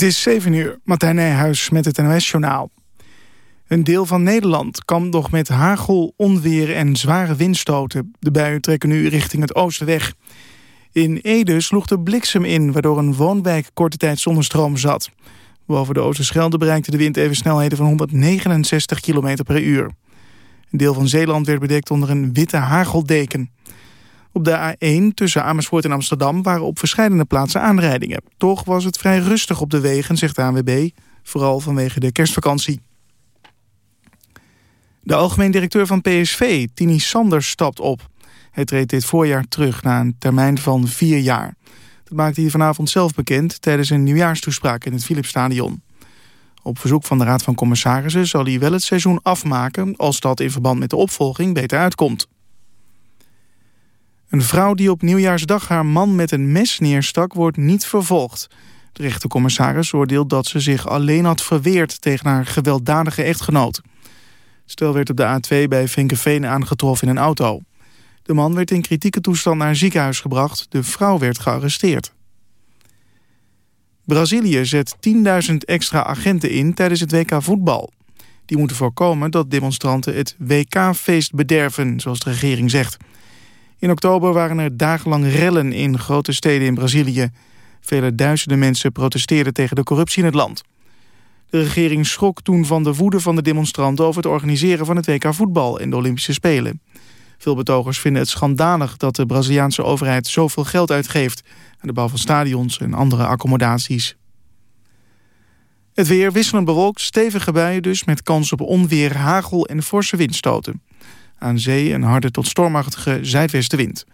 Het is 7 uur, Martijn Nijhuis met het NOS-journaal. Een deel van Nederland kampt nog met hagel, onweer en zware windstoten. De buien trekken nu richting het oosten weg. In Ede sloeg de bliksem in, waardoor een woonwijk korte tijd zonder stroom zat. Boven de Oosterschelde bereikte de wind even snelheden van 169 km per uur. Een deel van Zeeland werd bedekt onder een witte hageldeken. Op de A1 tussen Amersfoort en Amsterdam waren op verschillende plaatsen aanrijdingen. Toch was het vrij rustig op de wegen, zegt de ANWB, vooral vanwege de kerstvakantie. De algemeen directeur van PSV, Tini Sanders, stapt op. Hij treedt dit voorjaar terug na een termijn van vier jaar. Dat maakte hij vanavond zelf bekend tijdens een nieuwjaarstoespraak in het Philipsstadion. Op verzoek van de Raad van Commissarissen zal hij wel het seizoen afmaken... als dat in verband met de opvolging beter uitkomt. Een vrouw die op nieuwjaarsdag haar man met een mes neerstak... wordt niet vervolgd. De rechtercommissaris oordeelt dat ze zich alleen had verweerd... tegen haar gewelddadige echtgenoot. Stel werd op de A2 bij Vinkenveen aangetroffen in een auto. De man werd in kritieke toestand naar een ziekenhuis gebracht. De vrouw werd gearresteerd. Brazilië zet 10.000 extra agenten in tijdens het WK voetbal. Die moeten voorkomen dat demonstranten het WK-feest bederven, zoals de regering zegt. In oktober waren er dagenlang rellen in grote steden in Brazilië. Vele duizenden mensen protesteerden tegen de corruptie in het land. De regering schrok toen van de woede van de demonstranten... over het organiseren van het WK voetbal en de Olympische Spelen. Veel betogers vinden het schandalig dat de Braziliaanse overheid zoveel geld uitgeeft... aan de bouw van stadions en andere accommodaties. Het weer wisselend bewolkt, stevige buien dus... met kans op onweer, hagel en forse windstoten. Aan zee een harde tot stormachtige zuidwestenwind.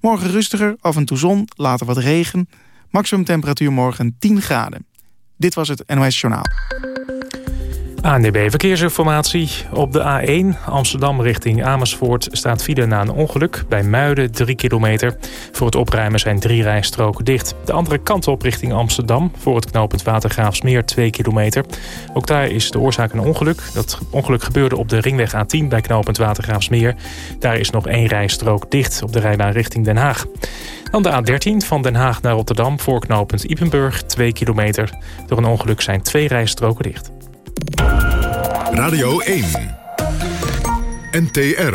Morgen rustiger, af en toe zon, later wat regen. Maximum temperatuur morgen 10 graden. Dit was het NOS Journaal. ANDB Verkeersinformatie. Op de A1 Amsterdam richting Amersfoort staat file na een ongeluk. Bij Muiden 3 kilometer. Voor het opruimen zijn drie rijstroken dicht. De andere kant op richting Amsterdam. Voor het knooppunt Watergraafsmeer 2 kilometer. Ook daar is de oorzaak een ongeluk. Dat ongeluk gebeurde op de ringweg A10 bij knooppunt Watergraafsmeer. Daar is nog één rijstrook dicht op de rijbaan richting Den Haag. Dan de A13 van Den Haag naar Rotterdam voor knooppunt Ipenburg 2 kilometer. Door een ongeluk zijn twee rijstroken dicht. Radio 1. NTR.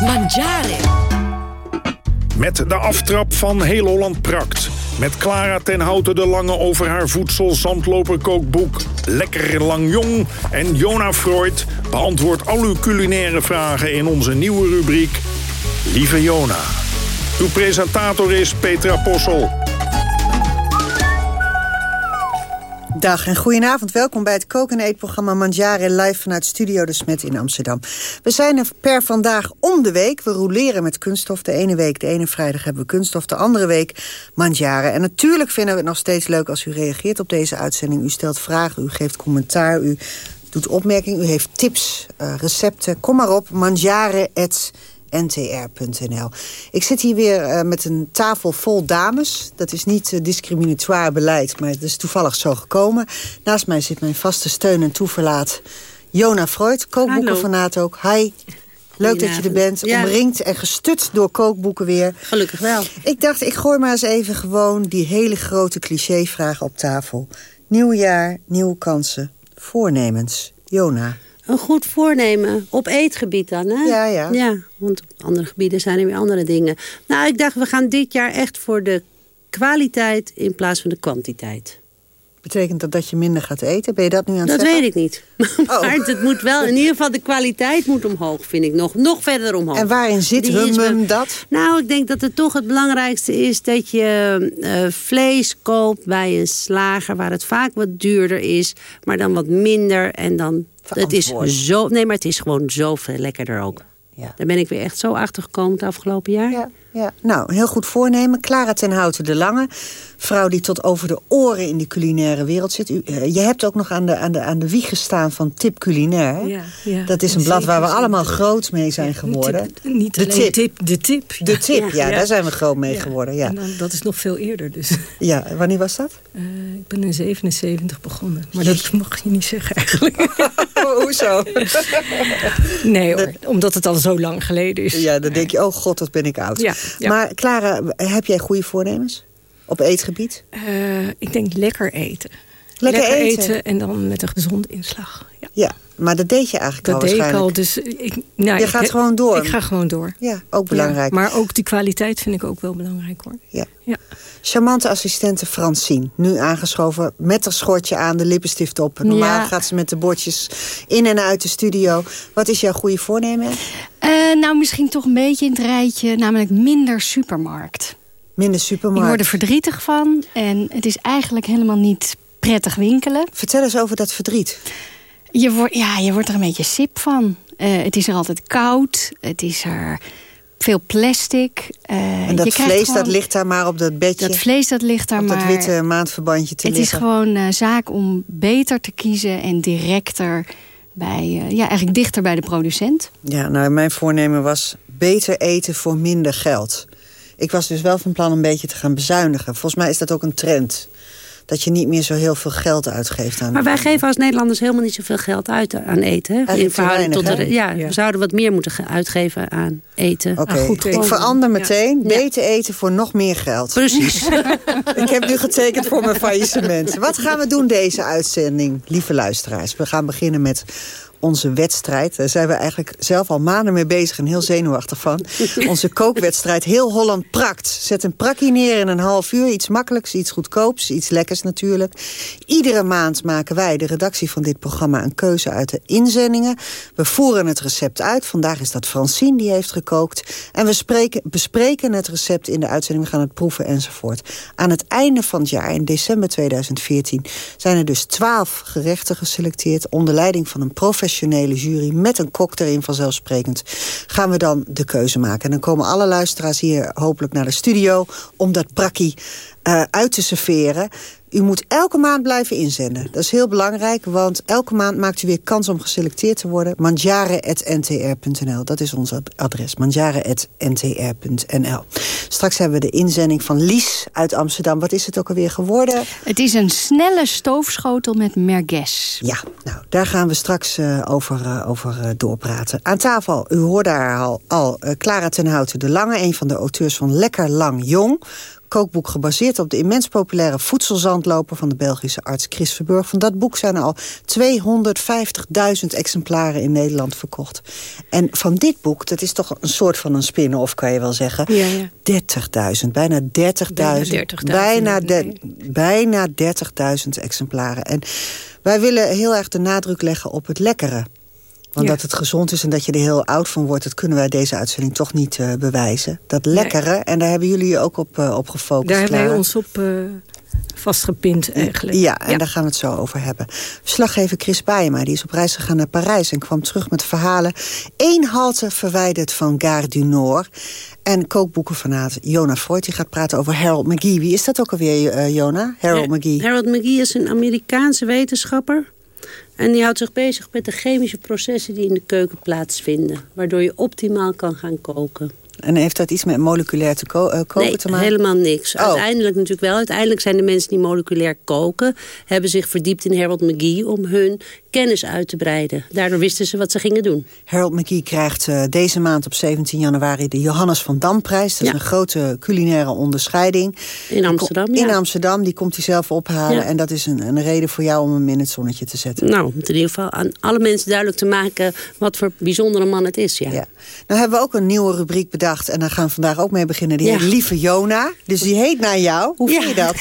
Mangiare. Met de aftrap van Heel Holland Prakt. Met Clara ten Houten de Lange over haar voedsel zandloper kookboek Lekker Lang Jong. En Jona Freud beantwoordt al uw culinaire vragen in onze nieuwe rubriek Lieve Jona. Uw presentator is Petra Possel. Dag en goedenavond. Welkom bij het koken- en eetprogramma Mangiare live vanuit Studio de Smet in Amsterdam. We zijn er per vandaag om de week. We roleren met kunststof. De ene week, de ene vrijdag hebben we kunststof. De andere week Mangiare. En natuurlijk vinden we het nog steeds leuk als u reageert op deze uitzending. U stelt vragen, u geeft commentaar, u doet opmerkingen, u heeft tips, uh, recepten. Kom maar op, mangiare@ ntr.nl. Ik zit hier weer uh, met een tafel vol dames. Dat is niet uh, discriminatoire beleid, maar het is toevallig zo gekomen. Naast mij zit mijn vaste steun en toeverlaat Jona Freud, kookboekenfanaat ook. Hi. Leuk dat je er bent, ja. omringd en gestut door kookboeken weer. Gelukkig wel. Ik dacht, ik gooi maar eens even gewoon die hele grote clichévraag op tafel. Nieuw jaar, nieuwe kansen, voornemens. Jona. Een goed voornemen. Op eetgebied dan, hè? Ja, ja. Ja, want op andere gebieden zijn er weer andere dingen. Nou, ik dacht, we gaan dit jaar echt voor de kwaliteit in plaats van de kwantiteit. Betekent dat dat je minder gaat eten? Ben je dat nu aan het dat zeggen? Dat weet ik niet. Oh. maar het moet wel, in ieder geval de kwaliteit moet omhoog, vind ik. Nog, nog verder omhoog. En waarin zit hum dat? Nou, ik denk dat het toch het belangrijkste is dat je uh, vlees koopt bij een slager... waar het vaak wat duurder is, maar dan wat minder. En dan, het is zo, nee, maar het is gewoon zoveel lekkerder ook. Ja. Daar ben ik weer echt zo achter gekomen het afgelopen jaar. Ja, ja. Nou, heel goed voornemen. Clara ten Houten de Lange. Vrouw die tot over de oren in die culinaire wereld zit. U, uh, je hebt ook nog aan de, aan, de, aan de wieg gestaan van Tip Culinair. Ja, ja, dat is een blad waar we allemaal groot mee zijn geworden. Tip, niet de tip. tip. De tip. De tip, ja, daar zijn we groot mee geworden. Ja. En dan, dat is nog veel eerder dus. Ja, wanneer was dat? Uh, ik ben in 77 begonnen. Maar dat mag je niet zeggen eigenlijk. hoezo? Nee hoor, omdat het al zo lang geleden is. Ja, dan denk je, oh god, wat ben ik oud. Ja, ja. Maar Clara, heb jij goede voornemens? Op eetgebied? Eh, ik denk lekker eten. Lekker eten. en dan met een gezonde inslag. Ja. Ja, maar dat deed je eigenlijk Dat al deed ik al, dus ik, nou, Je ik- gaat gewoon door. Ik ga gewoon door. Ja, ook belangrijk. Ja, maar ook die kwaliteit vind ik ook wel belangrijk hoor. Ja. Ja. Charmante assistente Francine. Nu aangeschoven met haar schortje aan, de lippenstift op. Normaal Ja. gaat ze met de bordjes in en uit de studio. Wat is jouw goede voornemen? Eh, nou, misschien toch een beetje in het rijtje, namelijk minder supermarkt. Minder Ik supermarkt. word er verdrietig van en het is eigenlijk helemaal niet prettig winkelen. Vertel eens over dat verdriet. Je, wordt ja, je wordt er een beetje sip van. Eh, het is er altijd koud, het is er veel plastic. eh, En dat je vlees, gewoon- dat ligt daar maar op dat bedje. Dat vlees dat ligt daar op dat maar. witte maandverbandje te het is liggen. gewoon eh, zaak om beter te kiezen en directer bij, ja, eigenlijk dichter bij de producent. Ja, nou, mijn voornemen was beter eten voor minder geld. Ik was dus wel van plan een beetje te gaan bezuinigen. Volgens mij is dat ook een trend. Dat je niet meer zo heel veel geld uitgeeft aan... Maar wij geven als Nederlanders helemaal niet zoveel geld uit aan eten. Hè? In verhouding tot de, ja, Ja. we zouden wat meer moeten ge- uitgeven aan eten. Oké, Ah, goed ik verander meteen. Ja. Beter eten voor nog meer geld. Precies. Ik heb nu getekend voor mijn faillissement. Wat gaan we doen deze uitzending, lieve luisteraars? We gaan beginnen met onze wedstrijd. Daar zijn we eigenlijk zelf al maanden mee bezig en heel zenuwachtig van. Onze kookwedstrijd Heel Holland Prakt. Zet een prakkie neer in een half uur. Iets makkelijks, iets goedkoops, iets lekkers natuurlijk. Iedere maand maken wij, de redactie van dit programma... een keuze uit de inzendingen. We voeren het recept uit. Vandaag is dat Francine die heeft gekookt. En we spreken, bespreken het recept in de uitzending. We gaan het proeven enzovoort. Aan het einde van het jaar, in december 2014... zijn er dus twaalf gerechten geselecteerd... onder leiding van een professionele jury... met een kok erin vanzelfsprekend... gaan we dan de keuze maken. En dan komen alle luisteraars hier hopelijk naar de studio... om dat prakkie eh, uit te serveren. U moet elke maand blijven inzenden. Dat is heel belangrijk, want elke maand maakt u weer kans om geselecteerd te worden. Manjare.ntr.nl, dat is ons ad- adres. Manjare.ntr.nl. Straks hebben we de inzending van Lies uit Amsterdam. Wat is het ook alweer geworden? Het is een snelle stoofschotel met merguez. Ja, nou, daar gaan we straks eh, over, eh, over eh, doorpraten. Aan tafel, u hoorde haar al, al Clara ten Houten de Lange... een van de auteurs van Lekker Lang Jong kookboek gebaseerd op de immens populaire voedselzandloper... van de Belgische arts Chris Verburg. Van dat boek zijn er al 250.000 exemplaren in Nederland verkocht. En van dit boek, dat is toch een soort van een spin-off, kan je wel zeggen... Ja, ja. 30.000, bijna 30.000. Bijna 30.000, Bijna, de- nee. bijna 30.000 exemplaren. En wij willen heel erg de nadruk leggen op het lekkere. Want Ja. dat het gezond is en dat je er heel oud van wordt... dat kunnen wij deze uitzending toch niet eh, bewijzen. Dat lekkere, en daar hebben jullie je ook op, eh, op gefocust. Daar hebben wij ons op eh, vastgepind eigenlijk. Ja, en daar gaan we het zo over hebben. Verslaggever Chris Baaema die is op reis gegaan naar Parijs... en kwam terug met verhalen. Eén halte verwijderd van Gare du Nord. En kookboekenfanaat Jona Freud die gaat praten over Harold McGee. Wie is dat ook alweer, Jona? Harold McGee. Harold McGee is een Amerikaanse wetenschapper. En die houdt zich bezig met de chemische processen die in de keuken plaatsvinden. Waardoor je optimaal kan gaan koken. En heeft dat iets met moleculair te ko- eh, koken nee, te maken? helemaal niks. Oh. Uiteindelijk natuurlijk wel. Uiteindelijk zijn de mensen die moleculair koken... hebben zich verdiept in Harold McGee om hun kennis uit te breiden. Daardoor wisten ze wat ze gingen doen. Harold McGee krijgt eh, deze maand op 17 januari de Johannes van Damprijs. Dat is een grote culinaire onderscheiding. In Amsterdam, In. Amsterdam, die komt hij zelf ophalen. Ja. En dat is een, een reden voor jou om hem in het zonnetje te zetten. Nou, om in ieder geval aan alle mensen duidelijk te maken... wat voor bijzondere man het is, ja. Ja. Nou hebben we ook een nieuwe rubriek bedacht. En daar gaan we vandaag ook mee beginnen. Die heet Lieve Jona. Dus die heet naar jou. Hoe vind je dat?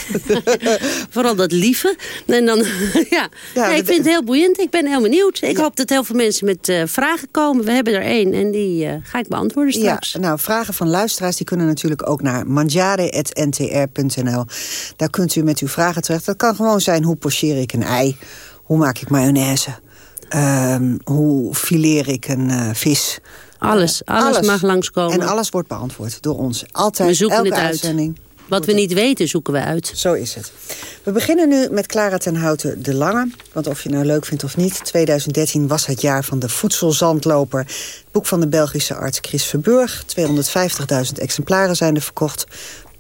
Vooral dat lieve. En dan, ja. Ik vind het heel boeiend. Ik ben heel benieuwd. Ik hoop dat heel veel mensen met eh, vragen komen. We hebben er één en die eh, ga ik beantwoorden Ja, straks. nou, vragen van luisteraars die kunnen natuurlijk ook naar manjare.ntr.nl. Daar kunt u met uw vragen terecht. Dat kan gewoon zijn, hoe pocheer ik een ei? Hoe maak ik mayonaise? Ehm, hoe fileer ik een eh, vis? Alles, alles, mag langskomen. En alles wordt beantwoord door ons. Altijd, We zoeken elke het uit. Wat we niet weten, zoeken we uit. Zo is het. We beginnen nu met Clara ten Houten de Lange. Want of je nou leuk vindt of niet... 2013 was het jaar van de voedselzandloper. Het boek van de Belgische arts Chris Verburg. 250.000 exemplaren zijn er verkocht.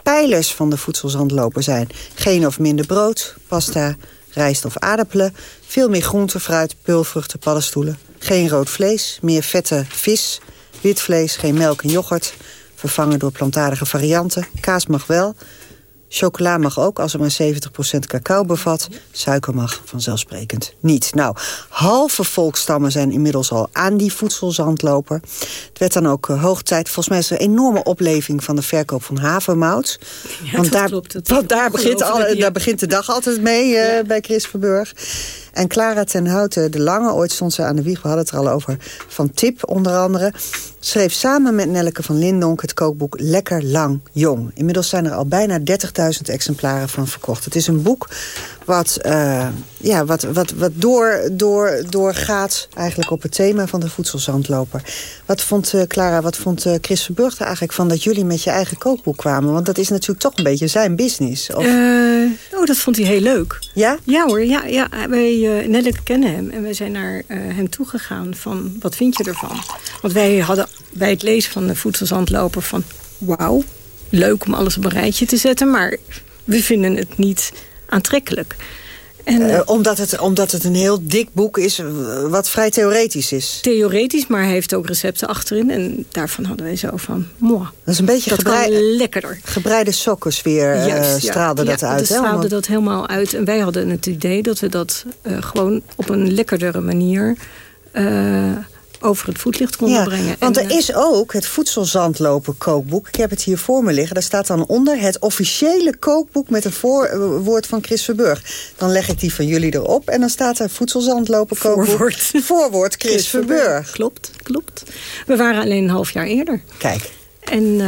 Pijlers van de voedselzandloper zijn geen of minder brood, pasta, rijst of aardappelen. Veel meer groente, fruit, peulvruchten, paddenstoelen. Geen rood vlees, meer vette vis, wit vlees, geen melk en yoghurt. Vervangen door plantaardige varianten. Kaas mag wel, Chocola mag ook als het maar 70% cacao bevat. Suiker mag vanzelfsprekend niet. Nou, halve volkstammen zijn inmiddels al aan die voedselzandloper. Het werd dan ook uh, hoog tijd. Volgens mij is er een enorme opleving van de verkoop van havermout. Ja, want daar, klopt, want daar begint, al, daar begint de dag altijd mee uh, ja. bij Chris Verburg. En Clara ten Houten de Lange, ooit stond ze aan de wieg, we hadden het er al over, van Tip onder andere, schreef samen met Nelleke van Lindonk het kookboek Lekker Lang Jong. Inmiddels zijn er al bijna 30.000 exemplaren van verkocht. Het is een boek wat, uh, ja, wat, wat, wat door, door, doorgaat eigenlijk op het thema van de voedselzandloper. Wat vond uh, Clara, wat vond uh, Chris Verburg er eigenlijk van dat jullie met je eigen kookboek kwamen? Want dat is natuurlijk toch een beetje zijn business. Of... oh, dat vond hij heel leuk. Ja? Ja hoor, ja, ja wij Nelleke kennen hem en wij zijn naar hem toegegaan van wat vind je ervan? Want wij hadden bij het lezen van de voedselzandloper van wauw, leuk om alles op een rijtje te zetten, maar we vinden het niet aantrekkelijk. En, uh, omdat, het, omdat het een heel dik boek is, wat vrij theoretisch is. Theoretisch, maar hij heeft ook recepten achterin. En daarvan hadden wij zo van, moi. Dat is een beetje dat gebrei lekkerder. Gebreide sokkensfeer uh, straalde ja, dat ja, uit. Ja, straalde dat helemaal uit. En wij hadden het idee dat we dat uh, gewoon op een lekkerdere manier over het voetlicht konden ja, brengen. Want en, er is ook het voedselzandlopen kookboek. Ik heb het hier voor me liggen. Daar staat dan onder het officiële kookboek met een voorwoord van Chris Verburg. Dan leg ik die van jullie erop en dan staat er voedselzandlopen kookboek. Voorwoord, voorwoord Chris, Chris Verburg. Verburg. Klopt, klopt. We waren alleen een half jaar eerder. Kijk. En uh,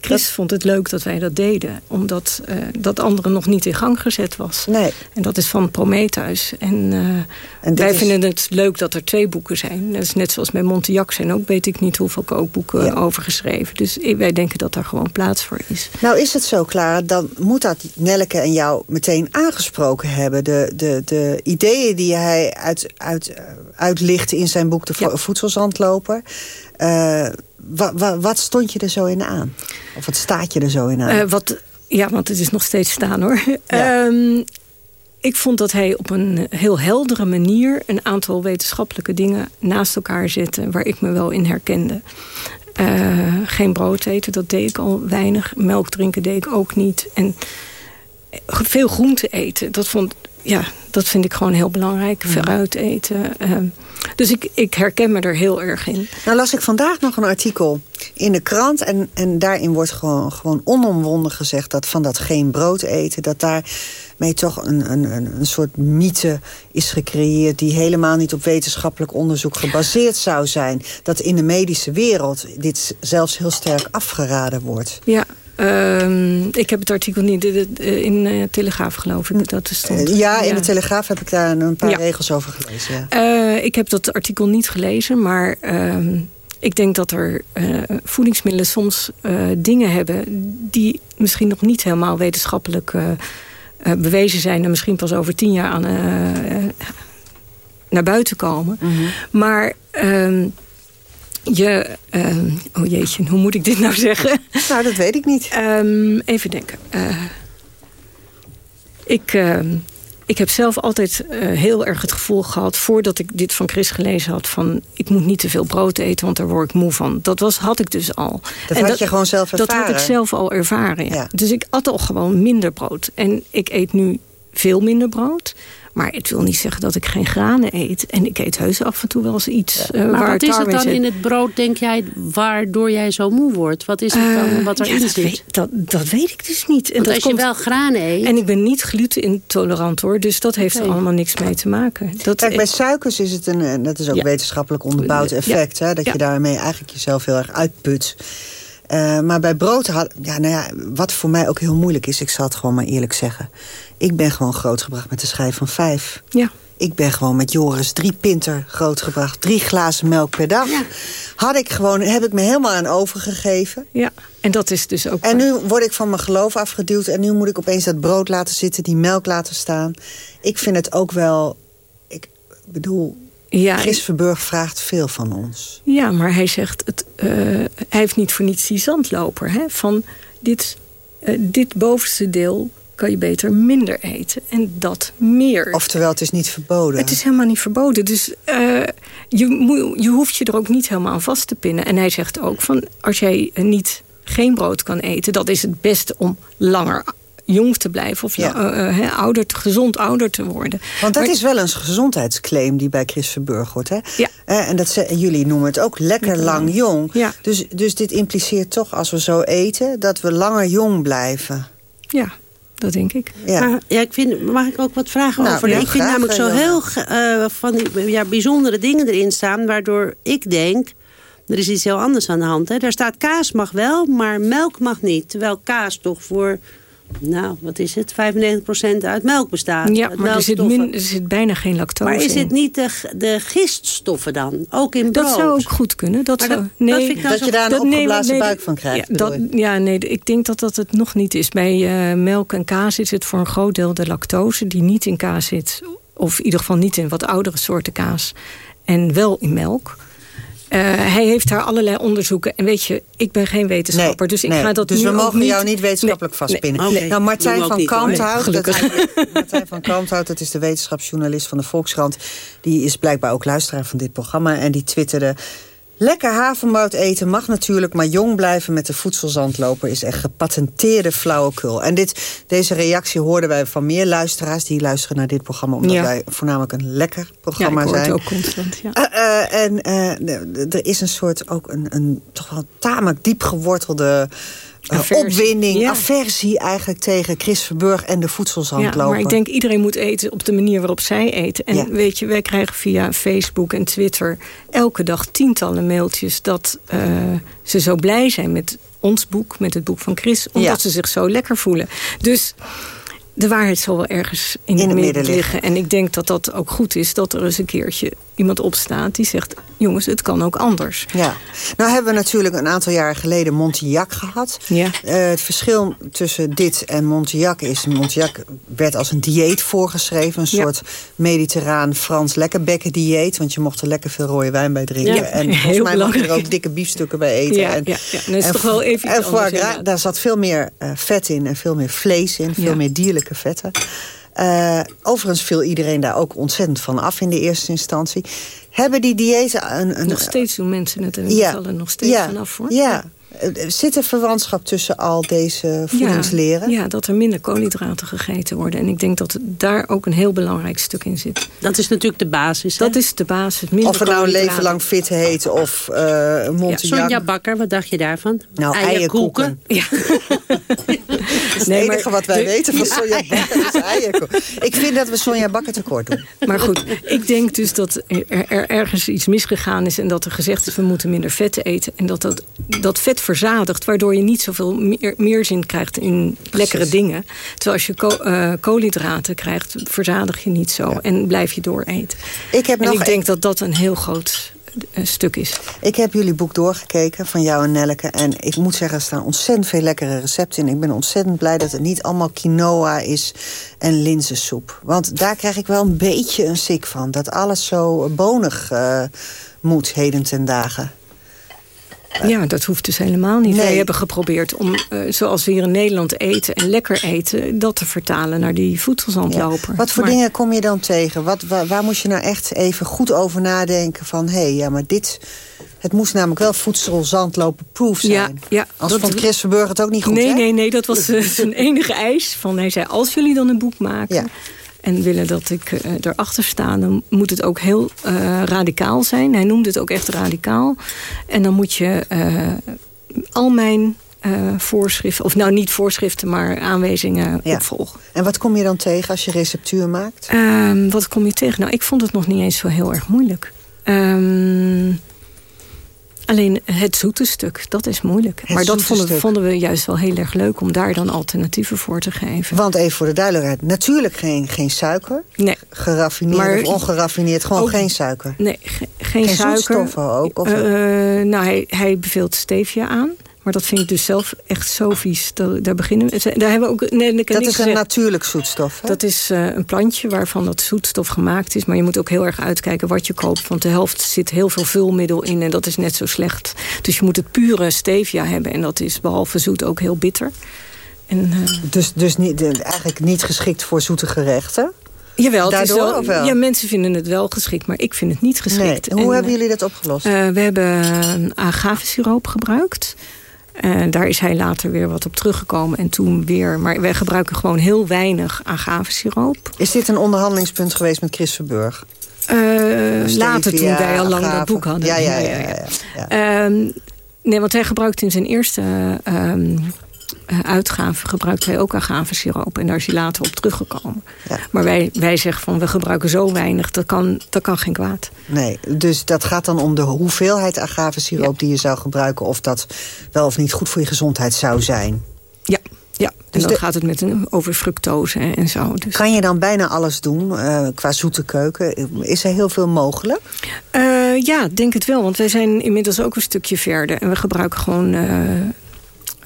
Chris dat... vond het leuk dat wij dat deden. Omdat uh, dat andere nog niet in gang gezet was. Nee. En dat is van Prometheus. En, uh, en wij is... vinden het leuk dat er twee boeken zijn. Dat is net zoals bij Montiac zijn ook weet ik niet hoeveel kookboeken ja. over geschreven. Dus wij denken dat daar gewoon plaats voor is. Nou is het zo, Clara. Dan moet dat Nelleke en jou meteen aangesproken hebben. De, de, de ideeën die hij uit, uit, uitlicht in zijn boek De ja. Voedselzandloper. Wat, stond je er zo in aan? Of wat staat je er zo in aan? Uh, wat, ja, want het is nog steeds staan hoor. Ja. Um, ik vond dat hij op een heel heldere manier... een aantal wetenschappelijke dingen naast elkaar zette... waar ik me wel in herkende. Uh, geen brood eten, dat deed ik al weinig. Melk drinken deed ik ook niet. En veel groente eten, dat vond ja, dat vind ik gewoon heel belangrijk. Veruit eten. Uh, dus ik, ik herken me er heel erg in. Nou las ik vandaag nog een artikel in de krant. En, en daarin wordt gewoon, gewoon onomwonden gezegd... dat van dat geen brood eten... dat daarmee toch een, een, een soort mythe is gecreëerd... die helemaal niet op wetenschappelijk onderzoek gebaseerd zou zijn. Dat in de medische wereld dit zelfs heel sterk afgeraden wordt. Ja, Uh, ik heb het artikel niet in de Telegraaf, geloof ik. Dat stond. Ja, in ja. de Telegraaf heb ik daar een paar ja. regels over gelezen. Ja. Uh, ik heb dat artikel niet gelezen, maar uh, ik denk dat er uh, voedingsmiddelen soms dingen hebben... die misschien nog niet helemaal wetenschappelijk bewezen zijn... en misschien pas over tien jaar aan, naar buiten komen. Mhm. -hmm. Maar... ehm, je, uh, oh jeetje, hoe moet ik dit nou zeggen? Nou, dat weet ik niet. Um, even denken. Ik, ik heb zelf altijd uh, heel erg het gevoel gehad... voordat ik dit van Chris gelezen had... van ik moet niet te veel brood eten, want daar word ik moe van. Dat was, had ik dus al. Dat en had dat, je gewoon zelf ervaren? Dat had ik zelf al ervaren, ja. ja. Dus ik at al gewoon minder brood. En ik eet nu veel minder brood... Maar het wil niet zeggen dat ik geen granen eet. En ik eet heus af en toe wel eens iets. Ja. Uh, maar waar wat is het dan in het brood, denk jij, waardoor jij zo moe wordt? Wat is het dan uh, wat erin ja, dat zit? Weet, dat, dat weet ik dus niet. Want dat als je wel granen eet... En ik ben niet glutenintolerant hoor. Dus dat heeft okay. er allemaal niks mee te maken. Dat Kijk, bij suikers is het een, en dat is ook ja. wetenschappelijk onderbouwd effect. Hè, dat je daarmee eigenlijk jezelf heel erg uitput. Uh, maar bij brood, had, ja, nou ja, wat voor mij ook heel moeilijk is... ik zal het gewoon maar eerlijk zeggen. Ik ben gewoon grootgebracht met de schijf van vijf. Ja. Ik ben gewoon met Joris drie pinter grootgebracht. Drie glazen melk per dag. Ja. Had ik gewoon, heb ik me helemaal aan overgegeven. Ja, en dat is dus ook... En nu word ik van mijn geloof afgeduwd. En nu moet ik opeens dat brood laten zitten, die melk laten staan. Ik vind het ook wel... Ik bedoel, ja, Chris Verburg vraagt veel van ons. Ja, maar hij zegt... Het, uh, hij heeft niet voor niets die zandloper. Hè? Van dit, uh, dit bovenste deel kan je beter minder eten. En dat meer. Oftewel, het is niet verboden. Het is helemaal niet verboden. Dus uh, je, je hoeft je er ook niet helemaal aan vast te pinnen. En hij zegt ook van als jij niet geen brood kan eten... dat is het beste om langer jong te blijven of ja. uh, uh, ouder, gezond ouder te worden. Want dat is wel een gezondheidsclaim die bij Chris Verburg wordt. Hè? Ja. Uh, en dat ze, jullie noemen het ook lekker lang jong. Ja. Dus, dus dit impliceert toch, als we zo eten... dat we langer jong blijven. Ja, dat denk ik. Ja. Maar, ja, ik vind, mag ik ook wat vragen Nou, over? ja, ik vind namelijk zo eh, heel uh, van die ja, bijzondere dingen erin staan... waardoor ik denk, er is iets heel anders aan de hand. Hè? Daar staat kaas mag wel, maar melk mag niet. Terwijl kaas toch voor, nou, wat is het, 95% uit melk bestaat. Ja, maar er zit, min, er zit bijna geen lactose Maar is in. het niet de, de giststoffen dan? Ook in brood? Dat zou ook goed kunnen. Dat Maar zou, dat- nee, dat vind ik nou Dat je daar een opgeblazen nee, buik van krijgt. Ja, dat, ja, nee, ik denk dat dat het nog niet is. Bij eh, melk en kaas is het voor een groot deel de lactose die niet in kaas zit. Of in ieder geval niet in wat oudere soorten kaas. En wel in melk. Eh, hij heeft daar allerlei onderzoeken. En weet je, ik ben geen wetenschapper. dus ik nee. ga dat dus nu we ook mogen niet... jou niet wetenschappelijk Nee, vastpinnen. Nou, Martijn van. Kanthout, dat. Martijn van Kanthout, dat is de wetenschapsjournalist van de Volkskrant. Die is blijkbaar ook luisteraar van dit programma. En die twitterde... Lekker havermout eten mag natuurlijk, maar jong blijven met de voedselzandloper is echt gepatenteerde flauwekul. En dit, deze reactie hoorden wij van meer luisteraars die luisteren naar dit programma, omdat Ja. wij voornamelijk een lekker Ja, ik programma hoor het zijn. ook constant. Ja. Eh, eh, en eh, er is een soort, ook een, een toch wel tamelijk diep gewortelde Aversie. opwinding, Ja. aversie eigenlijk tegen Chris Verburg en de Ja, voedselzandloper. maar ik denk iedereen moet eten op de manier waarop zij eten. En Ja. weet je, wij krijgen via Facebook en Twitter elke dag tientallen mailtjes dat eh, ze zo blij zijn met ons boek, met het boek van Chris, omdat Ja. ze zich zo lekker voelen. Dus de waarheid zal wel ergens in, het het midden midden liggen. liggen. En ik denk dat dat ook goed is, dat er eens een keertje iemand opstaat die zegt: jongens, het kan ook anders. Ja, nou hebben we natuurlijk een aantal jaar geleden Montillac gehad. Ja. Eh, het verschil tussen dit en Montillac is... Montillac werd als een dieet voorgeschreven. Een Ja. soort mediterraan Frans lekkerbekken dieet. Want je mocht er lekker veel rooie wijn bij drinken. Ja, en volgens mij mocht je er ook dikke biefstukken bij eten. Ja, en, ja, ja. Dat is en toch wel even en foie anders, gras, daar zat veel meer eh, vet in en veel meer vlees in. Veel meer dierlijke vetten. Eh, overigens viel iedereen daar ook ontzettend van af in de eerste instantie. Hebben die diëten een... een Nog steeds doen mensen het en ja. ja. nog steeds vanaf hoor. Ja. Eh, Zit er verwantschap tussen al deze voedingsleren? Ja, ja, dat er minder koolhydraten gegeten worden. En ik denk dat daar ook een heel belangrijk stuk in zit. Dat is natuurlijk de basis. hè? Dat is de basis. Minder Of het nou leven lang fit heet of uh. Sonja Bakker, wat dacht je daarvan? Nou, eierkoeken. Ja. Dat is het enige wat wij weten van Sonja Bakker is eierkoeken. Ik vind dat we Sonja Bakker tekort doen. Maar goed, ik denk dus dat er, er ergens iets misgegaan is... en dat er gezegd is, we moeten minder vet eten. En dat dat, dat vet verzadigt, waardoor je niet zoveel meer, meer zin krijgt in lekkere dingen. Terwijl als je ko uh, koolhydraten krijgt, verzadig je niet zo. Ja. En blijf je dooreten. Ik heb en nog ik denk dat dat een heel groot uh, stuk is. Ik heb jullie boek doorgekeken van jou en Nelleke. En ik moet zeggen, er staan ontzettend veel lekkere recepten in. Ik ben ontzettend blij dat het niet allemaal quinoa is en linzensoep. Want daar krijg ik wel een beetje een sik van. Dat alles zo bonig uh, moet heden ten dagen. Ja, dat hoeft dus helemaal niet. Nee. Wij hebben geprobeerd om, uh, zoals we hier in Nederland eten... en lekker eten, dat te vertalen naar die voedselzandloper. Ja. Wat voor maar... dingen kom je dan tegen? Wat, waar, waar moet je nou echt even goed over nadenken van... hé, hey, ja, maar dit... Het moest namelijk wel voedselzandloper-proof zijn. Ja, ja, Als dat vond Chris Verburg het ook niet goed, Nee, hè? nee, nee, dat was uh, zijn enige eis. Van, hij zei, als jullie dan een boek maken... Ja en willen dat ik uh, erachter sta... dan moet het ook heel uh, radicaal zijn. Hij noemde het ook echt radicaal. En dan moet je uh, al mijn voorschriften... of nou niet voorschriften, maar aanwijzingen ja. opvolgen. En wat kom je dan tegen als je receptuur maakt? Um, wat kom je tegen? Nou, ik vond het nog niet eens zo heel erg moeilijk. Um, Alleen het zoete stuk, dat is moeilijk. Het maar dat vonden, vonden, we juist wel heel erg leuk om daar dan alternatieven voor te geven. Want even voor de duidelijkheid, natuurlijk geen, geen suiker. Nee. Geraffineerd maar, of ongeraffineerd, gewoon ook, geen suiker. Nee, ge geen, geen suiker. ook? Of uh, nou, hij, hij beveelt stevia aan. Maar dat vind ik dus zelf echt zo vies. Dat, daar beginnen we. Daar hebben we ook. Nee, dat is een gezegd. natuurlijk zoetstof. Hè? Dat is uh, een plantje waarvan dat zoetstof gemaakt is. Maar je moet ook heel erg uitkijken wat je koopt. Want de helft zit heel veel vulmiddel in. En dat is net zo slecht. Dus je moet het pure stevia hebben. En dat is behalve zoet ook heel bitter. En, uh, dus dus niet, eigenlijk niet geschikt voor zoete gerechten? Jawel, Daardoor, het is wel, of wel? ja, mensen vinden het wel geschikt, maar ik vind het niet geschikt. Nee. Hoe En, hebben jullie dat opgelost? Uh, we hebben agavesiroop gebruikt. Uh, daar is hij later weer wat op teruggekomen en toen weer. Maar wij gebruiken gewoon heel weinig agavesiroop. Is dit een onderhandelingspunt geweest met Chris Verburg? Uh, later toen wij al lang dat boek hadden. Ja, ja, ja. ja, ja, ja. Um, nee, want hij gebruikt in zijn eerste um, uh, uitgave gebruikt hij ook agavesiroop. En daar is hij later op teruggekomen. Ja. Maar wij, wij zeggen van we gebruiken zo weinig, dat kan, dat kan geen kwaad. Nee, dus dat gaat dan om de hoeveelheid agavesiroop ja. die je zou gebruiken... of dat wel of niet goed voor je gezondheid zou zijn. Ja, ja. en dus dan de... gaat het met een, over fructose en zo. Dus. Kan je dan bijna alles doen uh, qua zoete keuken? Is er heel veel mogelijk? Uh, ja, denk het wel. Want wij zijn inmiddels ook een stukje verder. En we gebruiken gewoon... Uh,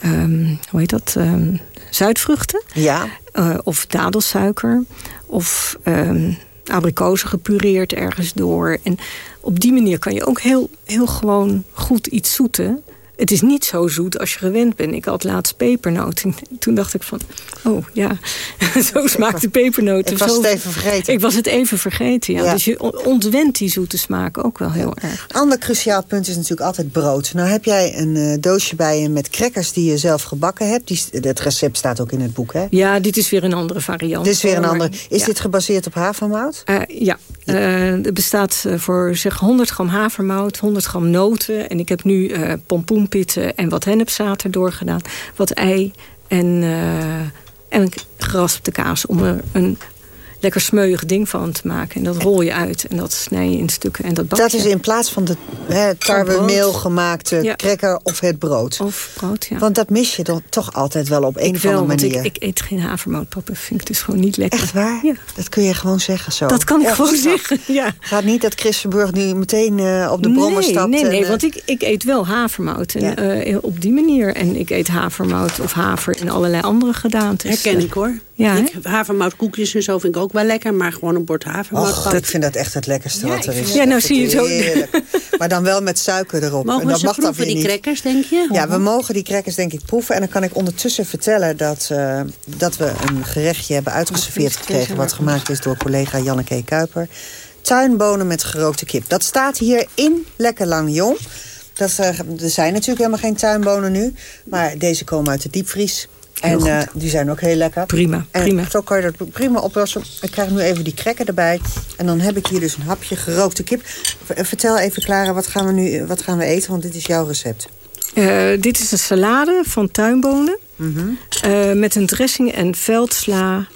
um, hoe heet dat? Um, zuidvruchten. Ja. Uh, of dadelsuiker. Of um, abrikozen gepureerd ergens door. En op die manier kan je ook heel, heel gewoon goed iets zoeten. Het is niet zo zoet als je gewend bent. Ik had laatst pepernoot. En toen dacht ik van, oh ja, zo smaakt de pepernoot. Ik was het even vergeten. Ik was het even vergeten, ja. Ja. Dus je ontwent die zoete smaak ook wel heel erg. Ander cruciaal punt is natuurlijk altijd brood. Nou heb jij een uh, doosje bij je met crackers die je zelf gebakken hebt. Die, het recept staat ook in het boek, hè? Ja, dit is weer een andere variant. Dit is weer een Maar- andere. Is ja. dit gebaseerd op havermout? Eh, ja, Eh, het bestaat eh, voor zeg 100 gram havermout, 100 gram noten. En ik heb nu eh en wat hennepzaad erdoor gedaan. Wat ei en, eh, en geraspte kaas om er een lekker smeuig ding van te maken. En dat rol je uit en dat snij je in stukken en dat bak Dat is in plaats van de hè, tarwemeel gemaakte Ja. cracker of het brood. Of brood, ja. Want dat mis je dan toch altijd wel op een ik of andere want manier. ik, ik eet geen havermoutpap. Vind ik dus gewoon niet lekker. Echt waar? Ja. Dat kun je gewoon zeggen zo. Dat kan ik gewoon zeggen, ja. Gaat niet dat Chris Verburg nu meteen eh, op de brommer nee, stapt. Nee, en, nee, eh, want ik, ik eet wel havermout. En, Ja. eh, op die manier. En ik eet havermout of haver in allerlei andere gedaantes. Herken ik hoor. Ja, ik, havermoutkoekjes en zo vind ik ook wel lekker. Maar gewoon een bord havermout. Och, ik vind dat echt het lekkerste Ja, wat er is. Ja, nou zie je zo- heerlijk. Maar dan wel met suiker erop. Mogen en we dat mag proeven, die niet. crackers, denk je? Ja, we mogen die crackers denk ik proeven. En dan kan ik ondertussen vertellen dat, eh, dat we een gerechtje hebben uitgeserveerd gekregen... wat gemaakt is door collega Janneke Kuiper. Tuinbonen met gerookte kip. Dat staat hier in Lekker Lang Jong. Dat, eh, er zijn natuurlijk helemaal geen tuinbonen nu. Maar deze komen uit de diepvries. En eh, die zijn ook heel lekker. Prima, En prima. zo kan je dat prima oplossen. Ik krijg nu even die cracker erbij. En dan heb ik hier dus een hapje gerookte kip. Eh, Vertel even, Clara, wat gaan we nu wat gaan we eten? Want dit is jouw recept. Eh, dit is een salade van tuinbonen. Mhm. eh, met een dressing en veldsla.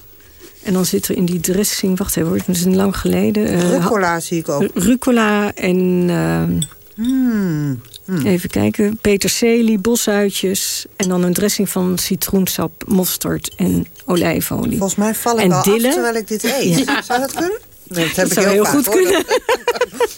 En dan zit er in die dressing... Wacht even hoor, het is een lang geleden. eh, Rucola zie ik ook. rucola en... ehm, Hmm. Even kijken. Peterselie, bosuitjes. En dan een dressing van citroensap, mosterd en olijfolie. Volgens mij val ik En wel dille? af terwijl ik dit eet. Zou dat kunnen? Nee, dat heb Dat ik zou heel goed hoor. kunnen. Dat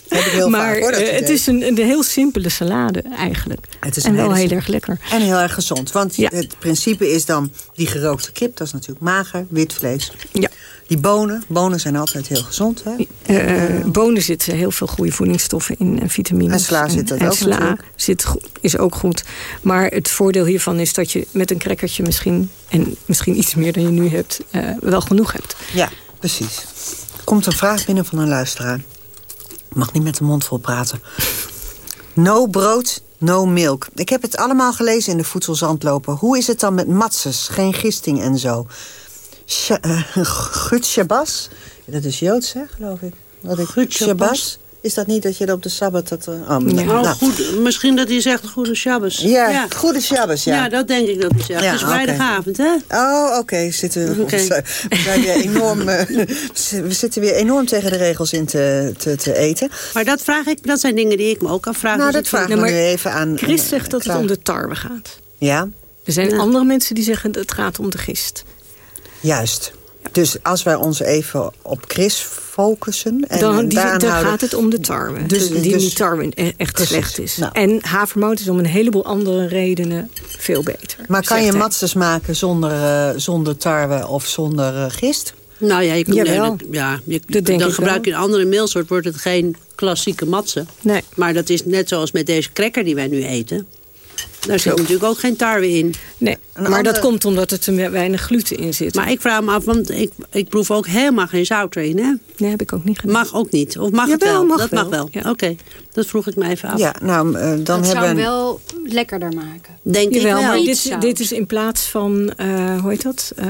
heb ik heel maar hoor, eh, het is een, een heel simpele salade eigenlijk. Het is en wel heel erg lekker. En heel erg gezond. Want Ja. het principe is dan die gerookte kip. Dat is natuurlijk mager, wit vlees. Ja. Die bonen. Bonen zijn altijd heel gezond. Hè? Eh, bonen zitten heel veel goede voedingsstoffen in en vitamines. En sla zit dat en ook sla natuurlijk. zit, is ook goed. Maar het voordeel hiervan is dat je met een crackertje misschien... en misschien iets meer dan je nu hebt, eh, wel genoeg hebt. Ja, precies. Er komt een vraag binnen van een luisteraar. Ik mag niet met de mond vol praten. No brood, no milk. Ik heb het allemaal gelezen in de voedselzandloper. Hoe is het dan met matzes? Geen gisting en zo. Eh, Gut Shabbos? Dat is Joods, hè, geloof ik. Wat ik Gut Shabbos? Shabbos? Is dat niet dat je er op de Sabbat... Dat, eh, oh, Ja. nou, goed, misschien dat hij zegt goede Shabbos. Ja, ja. goede Shabbos, ja. Ja, dat denk ik dat hij zegt. Ja, het is vrijdagavond, hè? Oh, oké. Zitten we, Oké. we, zijn weer enorm, eh, we zitten weer enorm tegen de regels in te, te, te eten. Maar dat vraag ik, dat zijn dingen die ik me ook afvraag. Nou, Dus dat ik we Nee, nu even aan... Chris zegt dat het om de tarwe gaat. Ja, Er zijn Ja. andere mensen die zeggen dat het gaat om de gist. Juist. Dus als wij ons even op Chris focussen... En Dan, die, daaraan dan houden- gaat het om de tarwe. Dus- Dus, die dus- die tarwe e- echt Precies. slecht is. Nou. En havermout is om een heleboel andere redenen veel beter. Maar kan je hij. matzes maken zonder, eh, zonder tarwe of zonder eh, gist? Nou ja, je kunt, Jawel. nee, dat- ja, je, Dat dan ik gebruik je een andere meelsoort, wordt het geen klassieke matse. Nee. Maar dat is net zoals met deze cracker die wij nu eten. Daar zit natuurlijk ook geen tarwe in. Nee, maar dat komt omdat er te weinig gluten in zit. Maar ik vraag me af, want ik, ik proef ook helemaal geen zout erin, hè? Nee, heb ik ook niet gedaan. Mag ook niet? Of mag het wel? dat mag wel. Oké, dat vroeg ik me even af. Ja, nou, uh, dan dat hebben zou wel lekkerder maken. Denk ik wel. Maar dit, dit, is in plaats van, uh, hoe heet dat? Uh,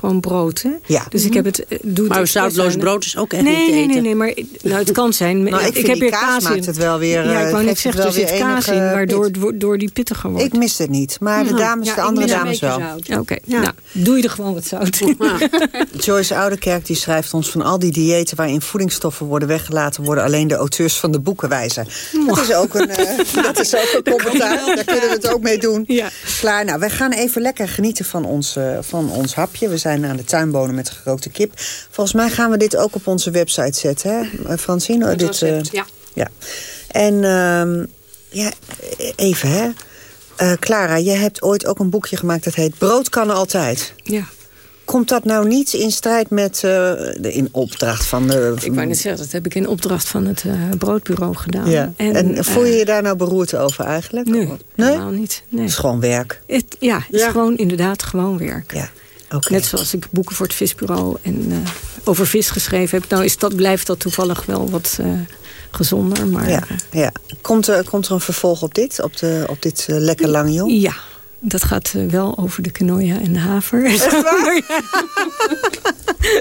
gewoon brood, hè? Ja. Dus ik heb het... Eh, Doe maar zoutloos brood is ook echt nee, niet te nee, eten. Nee, nee, maar nou, het kan zijn. nou, ik, ik heb weer kaas, maakt het wel weer... Ja, ik eh, wou net zeggen, er zit kaas in, waardoor het door die pittiger wordt. Ik mis het niet, maar de dames, ja, de andere dames wel. Oké, okay. ja. nou, doe je er gewoon wat zout in. Joyce Oudekerk die schrijft ons van al die diëten... waarin voedingsstoffen worden weggelaten... worden alleen de auteurs van de boeken wijzen. Dat is ook een, uh, dat is ook een commentaar. Daar kunnen we het ook mee doen. Ja. Klaar, nou, wij gaan even lekker genieten van ons, uh, van ons hapje. We zijn aan de tuinbonen met gerookte kip. Volgens mij gaan we dit ook op onze website zetten, hè, Francine? Dit, uh, ja. ja. En uh, ja, even, hè. Uh, Clara, je hebt ooit ook een boekje gemaakt dat heet Brood kan altijd. Ja. Komt dat nou niet in strijd met uh, de in opdracht van de... Ik wou net zeggen, dat heb ik in opdracht van het uh, broodbureau gedaan. Ja. En, en voel je je daar nou beroerd over eigenlijk? Nee, nee? helemaal niet. Nee. Het is gewoon werk. Het, ja, het is ja. gewoon inderdaad gewoon werk. Ja. Okay. Net zoals ik boeken voor het visbureau en uh, over vis geschreven heb. Nou is dat, blijft dat toevallig wel wat uh, gezonder. Maar, ja, ja. Komt, er, komt er een vervolg op dit? Op, de, op dit uh, lekker lang jong? Ja, dat gaat wel over de quinoa en de haver.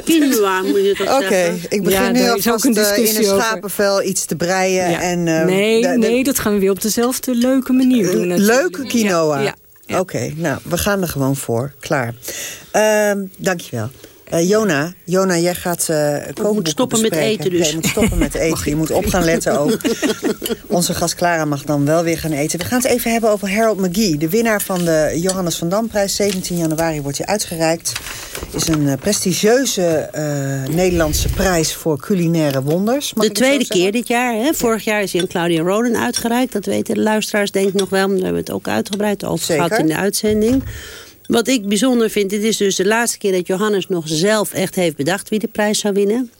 Quinoa moet je toch Oké, okay, ik begin ja, nu alvast een in een schapenvel iets te breien. Ja. En, nee, de, de, nee, dat gaan we weer op dezelfde leuke manier doen. Leuke quinoa? Ja. Oké, nou, we gaan er gewoon voor. Klaar. Uh, dankjewel. Uh, Jona, Jona, jij gaat uh, koken moet stoppen bespreken. met eten dus. Nee, je moet stoppen met eten. je moet op gaan letten ook. Onze gast Clara mag dan wel weer gaan eten. We gaan het even hebben over Harold McGee. De winnaar van de Johannes van Damprijs. 17 januari wordt hij uitgereikt. Is een uh, prestigieuze Nederlandse prijs voor culinaire wonders. de tweede keer dit jaar. Hè? Vorig jaar is hij aan Claudia Roden uitgereikt. Dat weten de luisteraars denk ik nog wel. We hebben het ook uitgebreid over gehad in de uitzending. Wat ik bijzonder vind, dit is dus de laatste keer dat Johannes nog zelf echt heeft bedacht wie de prijs zou winnen.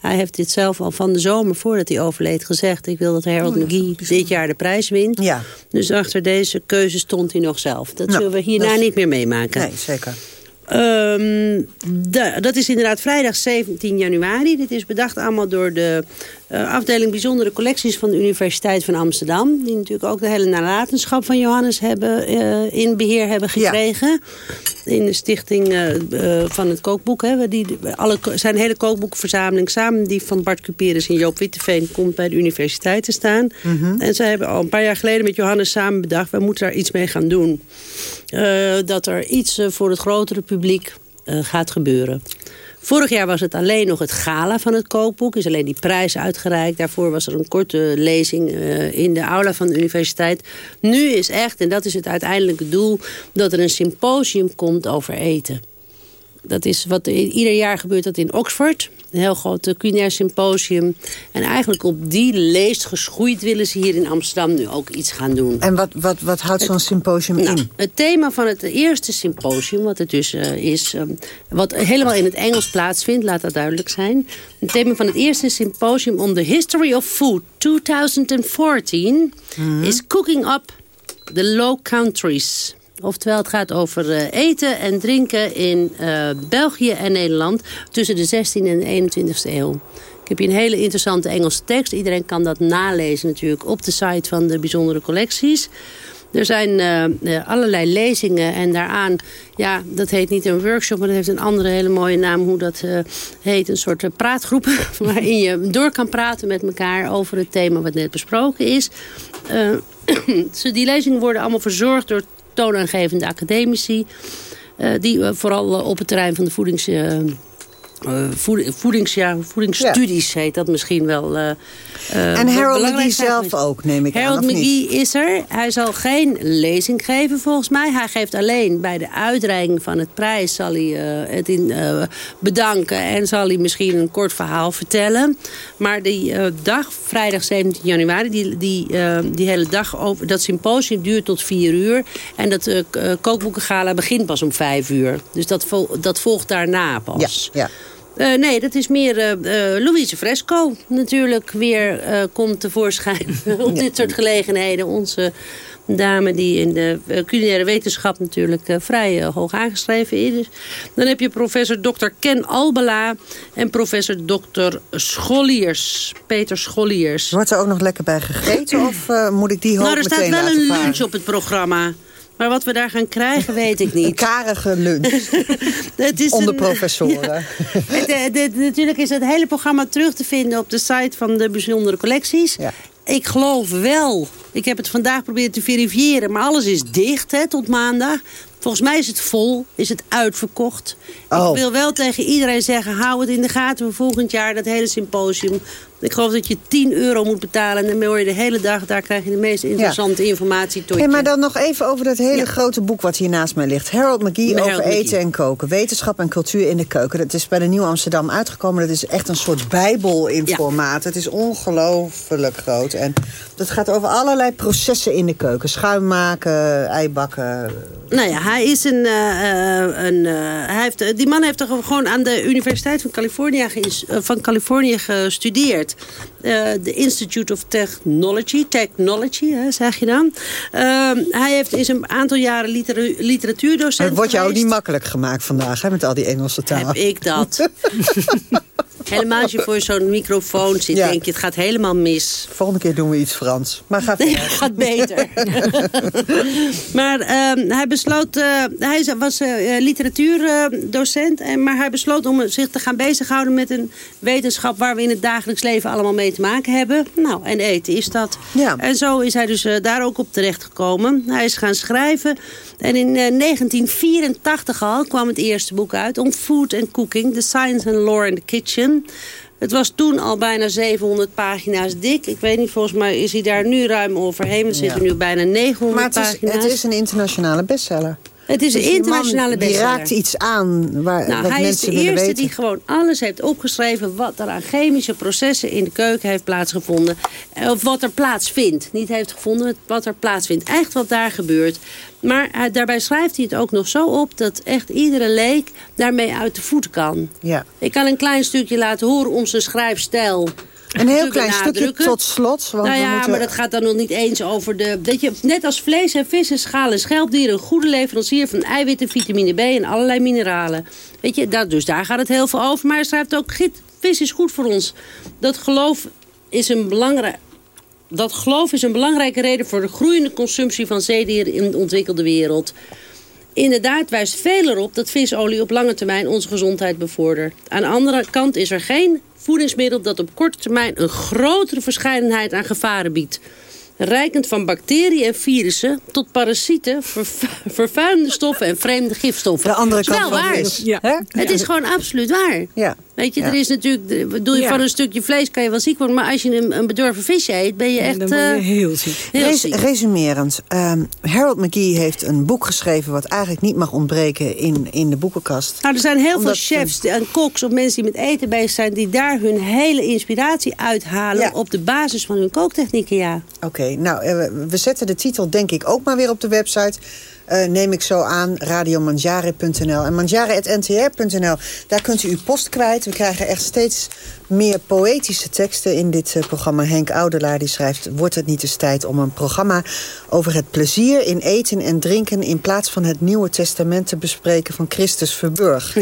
Hij heeft dit zelf al van de zomer, voordat hij overleed, gezegd. Ik wil dat Harold oh, McGee dit jaar de prijs wint. Ja. Dus achter deze keuze stond hij nog zelf. Dat nou, zullen we hierna niet meer meemaken. Nee, zeker. Um, de, dat is inderdaad vrijdag 17 januari. Dit is bedacht allemaal door de uh, afdeling bijzondere collecties van de Universiteit van Amsterdam. Die natuurlijk ook de hele nalatenschap van Johannes hebben, uh, in beheer hebben gekregen. Ja. In de stichting uh, van het kookboek. Hè, die, alle, zijn hele kookboekverzameling samen. Die van Bart Cuperus en Joop Witteveen komt bij de universiteit te staan. -hmm. En zij hebben al een paar jaar geleden met Johannes samen bedacht. We moeten daar iets mee gaan doen. dat er iets voor het grotere publiek gaat gebeuren. Vorig jaar was het alleen nog het gala van het kookboek. Is alleen die prijs uitgereikt. Daarvoor was er een korte lezing uh, in de aula van de universiteit. Nu is echt, en dat is het uiteindelijke doel... dat er een symposium komt over eten. Dat is wat ieder jaar gebeurt dat in Oxford. Een heel groot culinair symposium. En eigenlijk op die leest geschoeid willen ze hier in Amsterdam nu ook iets gaan doen. En wat, wat, wat houdt zo'n symposium nou, in? Het thema van het eerste symposium, wat het dus uh, is... Um, wat helemaal in het Engels plaatsvindt, laat dat duidelijk zijn. Het thema van het eerste symposium on the history of food 2014... Mm-hmm. is Cooking Up the Low Countries... Oftewel, het gaat over uh, eten en drinken in uh, België en Nederland... tussen de 16e en de 21e eeuw. Ik heb hier een hele interessante Engelse tekst. Iedereen kan dat nalezen natuurlijk op de site van de bijzondere collecties. Er zijn uh, allerlei lezingen en daaraan, ja, dat heet niet een workshop... maar dat heeft een andere hele mooie naam, hoe dat heet. Een soort praatgroep waarin je door kan praten met elkaar... over het thema wat net besproken is. die lezingen worden allemaal verzorgd door toonaangevende academici. Uh, die uh, vooral uh, op het terrein van de voedings, voeding, voedings, ja, voedingsstudies ja. heet dat misschien wel. en Harold McGee zelf ook, neem ik Harold aan, Harold McGee is er. Hij zal geen lezing geven volgens mij. Hij geeft alleen bij de uitreiking van het prijs zal hij het in, bedanken. En zal hij misschien een kort verhaal vertellen. Maar die dag, vrijdag 17 januari, die, die, die hele dag, over, dat symposium duurt tot 4 uur. En dat kookboekengala begint pas om 5 uur. Dus dat, vol, dat volgt daarna pas. Ja, ja. Uh, nee, dat is meer uh, Louise Fresco natuurlijk weer komt tevoorschijn op dit soort gelegenheden. Onze dame die in de culinaire wetenschap natuurlijk vrij hoog aangeschreven is. Dan heb je professor Dr. Ken Albela en professor Dr. Scholiers, Peter Scholiers. Wordt er ook nog lekker bij gegeten of moet ik die hoop nou, meteen Nou, er staat wel een lunch op het programma. Maar wat we daar gaan krijgen, weet ik niet. Een karige lunch. het is Onder professoren. Ja, natuurlijk is het hele programma terug te vinden op de site van de bijzondere collecties. Ja. Ik geloof wel. Ik heb het vandaag proberen te verifiëren. Maar alles is dicht hè, tot maandag. Volgens mij is het vol, is het uitverkocht. Oh. Ik wil wel tegen iedereen zeggen, hou het in de gaten voor volgend jaar, dat hele symposium. Ik geloof dat je 10 euro moet betalen en dan hoor je de hele dag, daar krijg je de meest interessante informatie tot hey, Maar dan nog even over dat hele grote boek wat hier naast mij ligt. Harold McGee over eten en koken. Wetenschap en cultuur in de keuken. Dat is bij de Nieuw Amsterdam uitgekomen. Dat is echt een soort bijbel in formaat. Het is ongelooflijk groot. En dat gaat over allerlei processen in de keuken. Schuim maken, ei bakken. Nou ja, hij is een... Uh, een uh, hij heeft, die man heeft toch gewoon aan de Universiteit van Californië, van Californië gestudeerd. De Institute of Technology, Technology, hè, zeg je dan. Ehm, hij heeft, is een aantal jaren liter, literatuurdocent Het wordt jou niet makkelijk gemaakt vandaag, hè, met al die Engelse taal. Heb ik dat. Helemaal als je voor zo'n microfoon zit, denk je, het gaat helemaal mis. Volgende keer doen we iets Frans. Maar gaat nee, gaat beter. maar uh, hij besloot, uh, hij was uh, literatuurdocent, en, maar hij besloot om zich te gaan bezighouden met een wetenschap waar we in het dagelijks leven allemaal mee te maken hebben. Nou, en eten is dat. Ja. En zo is hij dus daar ook op terecht gekomen. Hij is gaan schrijven. En in 1984 al kwam het eerste boek uit om Food and Cooking, The Science and Lore in the Kitchen. Het was toen al bijna 700 pagina's dik. Ik weet niet, volgens mij is hij daar nu ruim overheen. We zitten nu bijna 900 maar het is, pagina's. het is een internationale bestseller. Het is een internationale bestseller. Die raakt iets aan waar nou, wat hij mensen is de eerste weten. die gewoon alles heeft opgeschreven... wat er aan chemische processen in de keuken heeft plaatsgevonden. Of wat er plaatsvindt. Niet heeft gevonden, wat er plaatsvindt. Echt wat daar gebeurt. Maar hij, daarbij schrijft hij het ook nog zo op... dat echt iedere leek daarmee uit de voet kan. Ja. Ik kan een klein stukje laten horen om zijn schrijfstijl... Een heel klein stukje tot slot. Want nou ja, moeten... maar dat gaat dan nog niet eens over de... Dat je, net als vlees en vis en schaal en schelpdieren... een goede leverancier van eiwitten, vitamine B en allerlei mineralen. Weet je, dat, dus daar gaat het heel veel over. Maar hij schrijft ook, vis is goed voor ons. Dat geloof is een belangrijk... Dat geloof is een belangrijke reden voor de groeiende consumptie van zeedieren in de ontwikkelde wereld. Inderdaad wijst veel erop dat visolie op lange termijn onze gezondheid bevordert. Aan de andere kant is er geen voedingsmiddel dat op korte termijn een grotere verscheidenheid aan gevaren biedt. Rijkend van bacteriën en virussen tot parasieten, vervuilende stoffen en vreemde gifstoffen. De andere kant wel waar. Ja. Het is gewoon absoluut waar. Ja. Weet je, er is natuurlijk, bedoel je van een stukje vlees kan je wel ziek worden, maar als je een, een bedorven visje eet, ben je echt. dan ben je uh, heel ziek. Heel Res ziek. Resumerend, um, Harold McGee heeft een boek geschreven wat eigenlijk niet mag ontbreken in, in de boekenkast. Nou, er zijn heel Omdat veel chefs en koks of mensen die met eten bezig zijn, die daar hun hele inspiratie uithalen Ja. op de basis van hun kooktechnieken, ja. Oké, nou, eh, we zetten de titel denk ik ook maar weer op de website. Eh, neem ik zo aan, radiomanjare.nl. En manjare.ntr.nl, daar kunt u uw post kwijt. We krijgen echt steeds meer poëtische teksten in dit eh, programma. Henk Oudelaar die schrijft... Wordt het niet eens tijd om een programma over het plezier in eten en drinken... in plaats van het Nieuwe Testament te bespreken van Christus Verburg?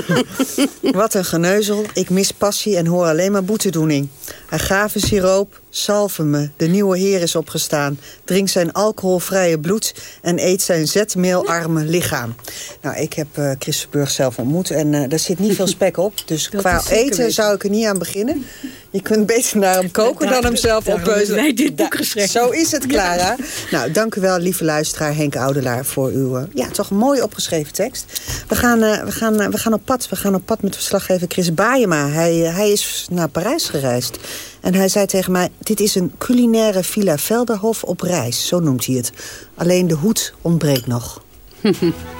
Wat een geneuzel. Ik mis passie en hoor alleen maar boetedoening. Agave-siroop, salve me. De nieuwe heer is opgestaan. Drink zijn alcoholvrije bloed en eet zijn zetmeelarme lichaam. Nou, ik heb eh Chris Verburg zelf ontmoet en eh daar zit niet veel spek op. Dus Dat qua eten zou ik er niet aan beginnen. Je kunt beter naar hem koken dan hem zelf wij dit boek geschreven. Zo is het, Clara. Nou, dank u wel, lieve luisteraar Henk Oudelaar... voor uw eh, ja, toch een mooi opgeschreven tekst. We gaan, eh, we, gaan, eh, we gaan op pad. We gaan op pad met verslaggever Chris Baayema. Hij, hij is naar Parijs gereisd. En hij zei tegen mij... dit is een culinaire Villa Velderhof op reis. Zo noemt hij het. Alleen de hoed ontbreekt nog.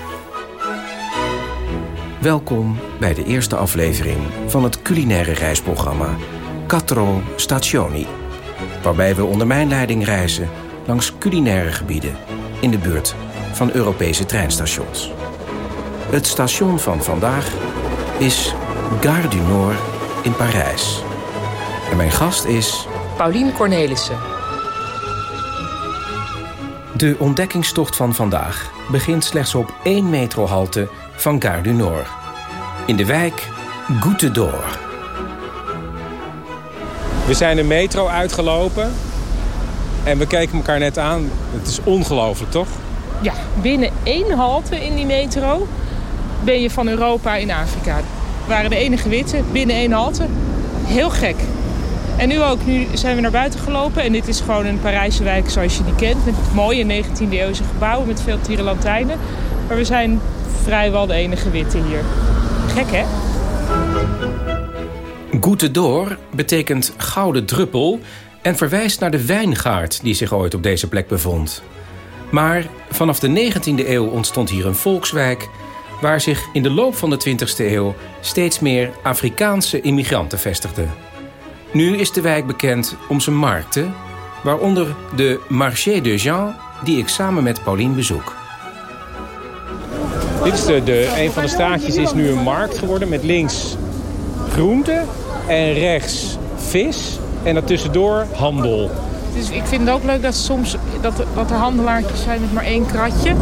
Welkom bij de eerste aflevering van het culinaire reisprogramma Quattro Stazioni. Waarbij we onder mijn leiding reizen langs culinaire gebieden in de buurt van Europese treinstations. Het station van vandaag is Gare du Nord in Parijs. En mijn gast is... Paulien Cornelissen. De ontdekkingstocht van vandaag begint slechts op één metrohalte van Gare du Nord. In de wijk Goutte d'Or. We zijn de metro uitgelopen en we keken elkaar net aan. Het is ongelooflijk, toch? Ja, binnen één halte in die metro ben je van Europa in Afrika. We waren de enige witte binnen één halte. Heel gek. En nu ook, nu zijn we naar buiten gelopen. En dit is gewoon een Parijse wijk zoals je die kent. Met mooie 19e eeuwse gebouwen met veel tierenlantijnen. Maar we zijn vrijwel de enige witte hier. Gek, hè? Goutte d'Or betekent gouden druppel... en verwijst naar de wijngaard die zich ooit op deze plek bevond. Maar vanaf de 19e eeuw ontstond hier een volkswijk... waar zich in de loop van de 20e eeuw steeds meer Afrikaanse immigranten vestigden. Nu is de wijk bekend om zijn markten... waaronder de Marché de Jean, die ik samen met Pauline bezoek. Dit is de, de, een van de straatjes is nu een markt geworden met links groente en rechts vis en daartussendoor handel. Dus ik vind het ook leuk dat soms dat, dat er handelaartjes zijn met maar één kratje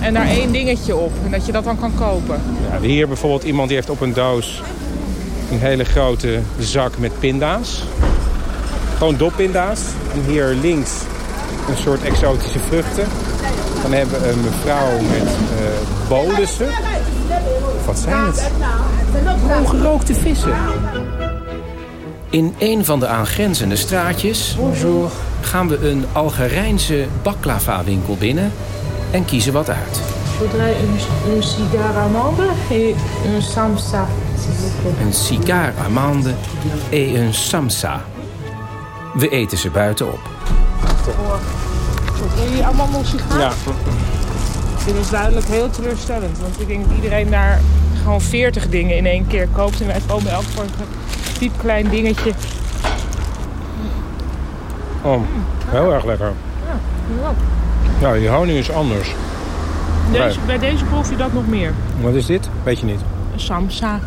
en daar één dingetje op. En dat je dat dan kan kopen. Ja, hier bijvoorbeeld iemand die heeft op een doos een hele grote zak met pinda's. Gewoon doppinda's. En hier links een soort exotische vruchten. Dan hebben we een mevrouw met uh, bolussen. Wat zijn het? Ongerookte vissen. In een van de aangrenzende straatjes Bonjour. gaan we een Algerijnse baklava-winkel binnen en kiezen wat uit. Een, een cigare amande et un samsa. Een cigar amande et un samsa. We eten ze buiten op. Wil je allemaal sigaar? Ja. Dit is duidelijk heel teleurstellend. Want ik denk dat iedereen daar gewoon 40 dingen in één keer koopt. En wij komen elk voor een diep klein dingetje. Oh, heel erg lekker. Ja. Ja, die honing is anders. Deze, bij deze proef je dat nog meer. Wat is dit? Weet je niet. Samsa.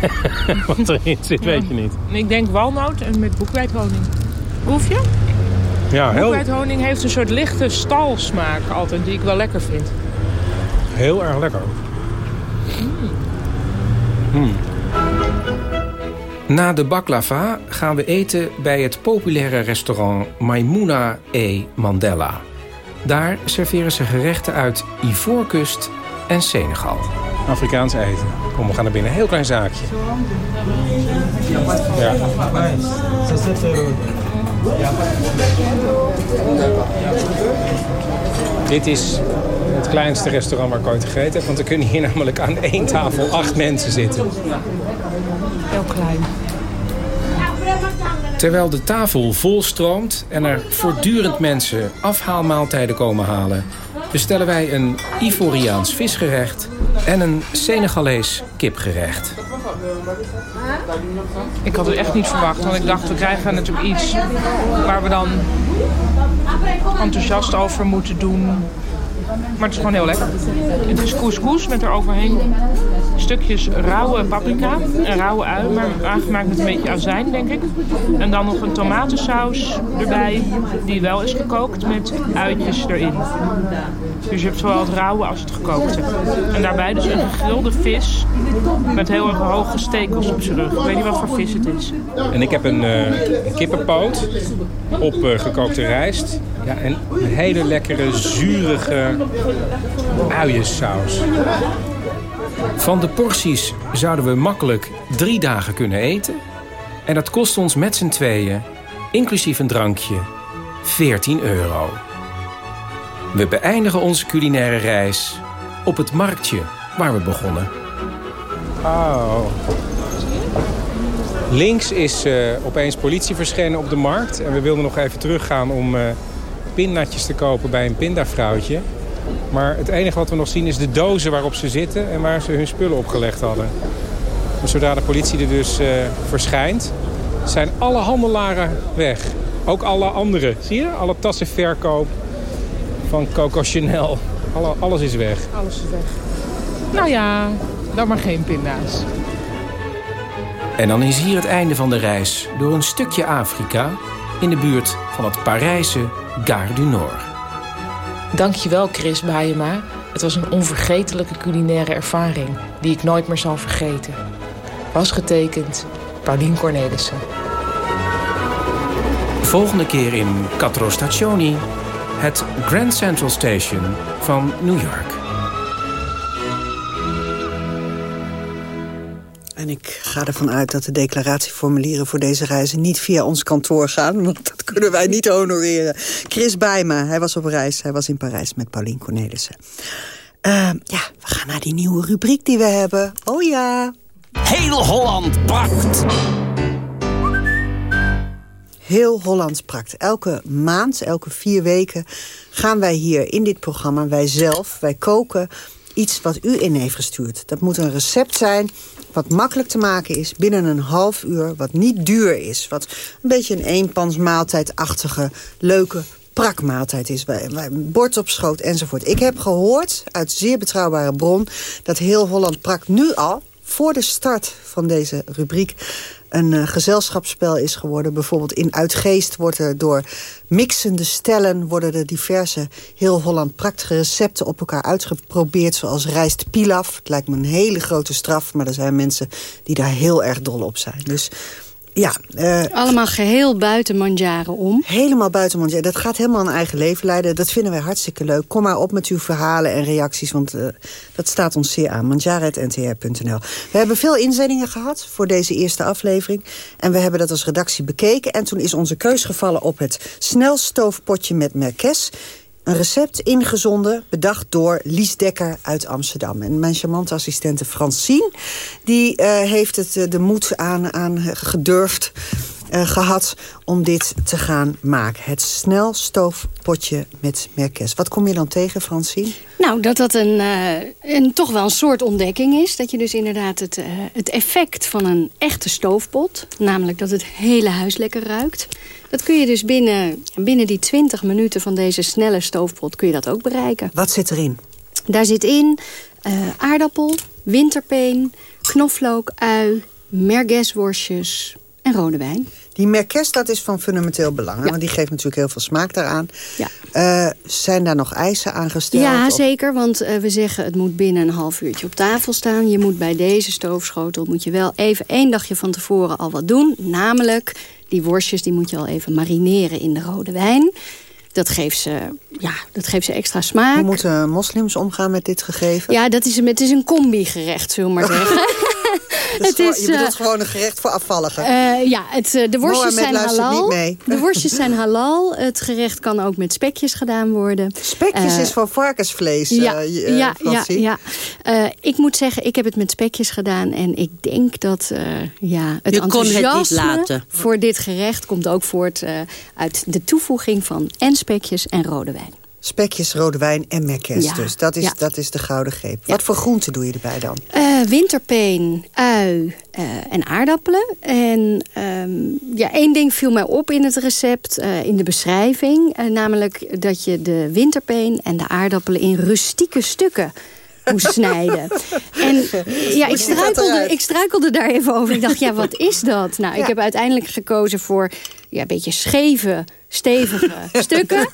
Wat erin zit, weet je niet. Ik denk walnoot en met boekwijdhoning. Proef je? Ja, heel, Boekwijdhoning heeft een soort lichte stalsmaak altijd, die ik wel lekker vind. heel erg lekker. Mm. Na de baklava gaan we eten bij het populaire restaurant Maimouna e Mandela. Daar serveren ze gerechten uit Ivoorkust en Senegal. Afrikaans eten. Kom, we gaan naar binnen. Heel klein zaakje. Ja. Dit is het kleinste restaurant waar ik ooit gegeten heb. Want er kunnen hier namelijk aan één tafel acht mensen zitten. Heel klein. Terwijl de tafel volstroomt en er voortdurend mensen afhaalmaaltijden komen halen... bestellen wij een Ivoriaans visgerecht en een Senegalees kipgerecht. Ik had het echt niet verwacht, want ik dacht we krijgen natuurlijk iets waar we dan enthousiast over moeten doen. Maar het is gewoon heel lekker. Het is couscous met eroverheen stukjes rauwe paprika en rauwe ui, maar aangemaakt met een beetje azijn, denk ik. En dan nog een tomatensaus erbij, die wel is gekookt met uitjes erin. Dus je hebt zowel het rauwe als het gekookte. En daarbij dus een gegrilde vis met heel erg hoge stekels op zijn rug. Weet niet wat voor vis het is. En ik heb een, eh, een kippenpoot op eh, gekookte rijst. Ja, en een hele lekkere, zurige uiensaus. Van de porties zouden we makkelijk drie dagen kunnen eten. En dat kost ons met z'n tweeën, inclusief een drankje, 14 euro. We beëindigen onze culinaire reis op het marktje waar we begonnen. Oh. Links is eh, opeens politie verschenen op de markt. En we wilden nog even teruggaan om eh pinnatjes te kopen bij een pindavrouwtje. Maar het enige wat we nog zien is de dozen waarop ze zitten en waar ze hun spullen opgelegd hadden. Maar zodra de politie er dus eh, verschijnt, zijn alle handelaren weg. Ook alle anderen. Zie je? Alle tassenverkoop van Coco Chanel. Alle, alles is weg. Alles is weg. Nou ja, dan maar geen pinda's. En dan is hier het einde van de reis door een stukje Afrika... in de buurt van het Parijse Gare du Nord. Dankjewel Chris Baayema. Het was een onvergetelijke culinaire ervaring die ik nooit meer zal vergeten. Was getekend Paulien Cornelissen. Volgende keer in Quattro Stationi... het Grand Central Station van New York. Ga ervan uit dat de declaratieformulieren voor deze reizen... niet via ons kantoor gaan, want dat kunnen wij niet honoreren. Chris Bijma, hij was op reis. Hij was in Parijs met Paulien Cornelissen. Uh, ja, we gaan naar die nieuwe rubriek die we hebben. Oh ja. Heel Holland prakt. Heel Holland prakt. Elke maand, elke vier weken gaan wij hier in dit programma, wij zelf, wij koken iets wat u in heeft gestuurd. Dat moet een recept zijn wat makkelijk te maken is binnen een half uur... wat niet duur is, wat een beetje een eenpansmaaltijdachtige... leuke prakmaaltijd is, bij, bij bord op schoot enzovoort. Ik heb gehoord uit zeer betrouwbare bron... dat heel Holland Prak nu al, voor de start van deze rubriek een uh, gezelschapsspel is geworden. Bijvoorbeeld in Uitgeest wordt er door mixende stellen... worden er diverse heel Holland prachtige recepten op elkaar uitgeprobeerd... zoals rijst pilaf. Het lijkt me een hele grote straf, maar er zijn mensen die daar heel erg dol op zijn. Dus ja, uh, Allemaal geheel buiten Mandjaren om. Helemaal buiten Mandjaren. Dat gaat helemaal een eigen leven leiden. Dat vinden wij hartstikke leuk. Kom maar op met uw verhalen en reacties, want uh, dat staat ons zeer aan. Mandjaren.ntr.nl We hebben veel inzendingen gehad voor deze eerste aflevering. En we hebben dat als redactie bekeken. En toen is onze keus gevallen op het snelstoofpotje met merkes. Een recept ingezonden, bedacht door Lies Dekker uit Amsterdam. En mijn charmante assistente Francine... die uh, heeft het uh, de moed aan, aan gedurfd uh, gehad om dit te gaan maken. Het snelstoofpotje met merkes. Wat kom je dan tegen, Francine? Nou, dat dat een, een, toch wel een soort ontdekking is. Dat je dus inderdaad het, het effect van een echte stoofpot... namelijk dat het hele huis lekker ruikt... Dat kun je dus binnen, binnen die 20 minuten van deze snelle stoofpot kun je dat ook bereiken. Wat zit erin? Daar zit in uh, aardappel, winterpeen, knoflook, ui, merguezworstjes en rode wijn. Die merkes, dat is van fundamenteel belang. Ja. Want die geeft natuurlijk heel veel smaak daaraan. Ja. Uh, zijn daar nog eisen aangesteld? Ja, of? zeker. Want uh, we zeggen het moet binnen een half uurtje op tafel staan. Je moet bij deze stoofschotel moet je wel even één dagje van tevoren al wat doen. Namelijk, die worstjes die moet je al even marineren in de rode wijn. Dat geeft, ze, ja, dat geeft ze extra smaak. Hoe moeten moslims omgaan met dit gegeven? Ja, dat is, het is een combi-gerecht, zullen we maar zeggen. Dus het is, je bedoelt uh, gewoon een gerecht voor afvalligen? Uh, ja, het, uh, de worstjes zijn halal. De worstjes zijn halal. Het gerecht kan ook met spekjes gedaan worden. Spekjes is van varkensvlees, ja, ja, ja, ja. ik moet zeggen, ik heb het met spekjes gedaan. En ik denk dat ja, het je enthousiasme het voor dit gerecht... komt ook voort uit de toevoeging van en spekjes en rode wijn. Spekjes, rode wijn en merkes ja, dus. Dat is, ja. dat is de gouden greep. Wat voor groenten doe je erbij dan? Uh, winterpeen, ui uh, en aardappelen. En um, ja, één ding viel mij op in het recept, uh, in de beschrijving. namelijk dat je de winterpeen en de aardappelen in rustieke stukken moest snijden. En ja, ik struikelde, ik struikelde daar even over. Ik dacht, ja, wat is dat? Nou, ik heb uiteindelijk gekozen voor ja, een beetje scheve stevige stukken.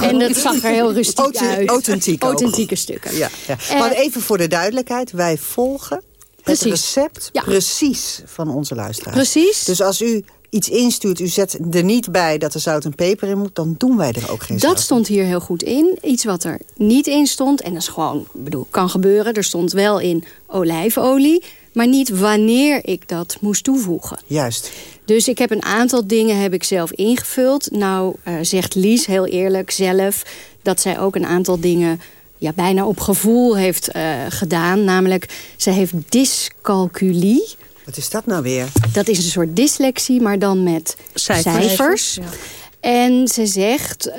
En dat zag er heel rustiek Authent uit. Authentiek Authentieke stukken. Ja, ja. Maar even voor de duidelijkheid. Wij volgen Precies. het recept Ja. precies van onze luisteraars. Precies. Dus als u iets instuurt, u zet er niet bij dat er zout en peper in moet... dan doen wij er ook geen zout Dat stond hier heel goed in. Iets wat er niet in stond, en dat is gewoon, bedoel, kan gebeuren. Er stond wel in olijfolie, maar niet wanneer ik dat moest toevoegen. Juist. Dus ik heb een aantal dingen heb ik zelf ingevuld. Nou uh, zegt Lies heel eerlijk zelf dat zij ook een aantal dingen ja, bijna op gevoel heeft uh, gedaan. Namelijk, ze heeft dyscalculie. Wat is dat nou weer? Dat is een soort dyslexie, maar dan met cijfers. cijfers. Ja. En ze zegt, uh,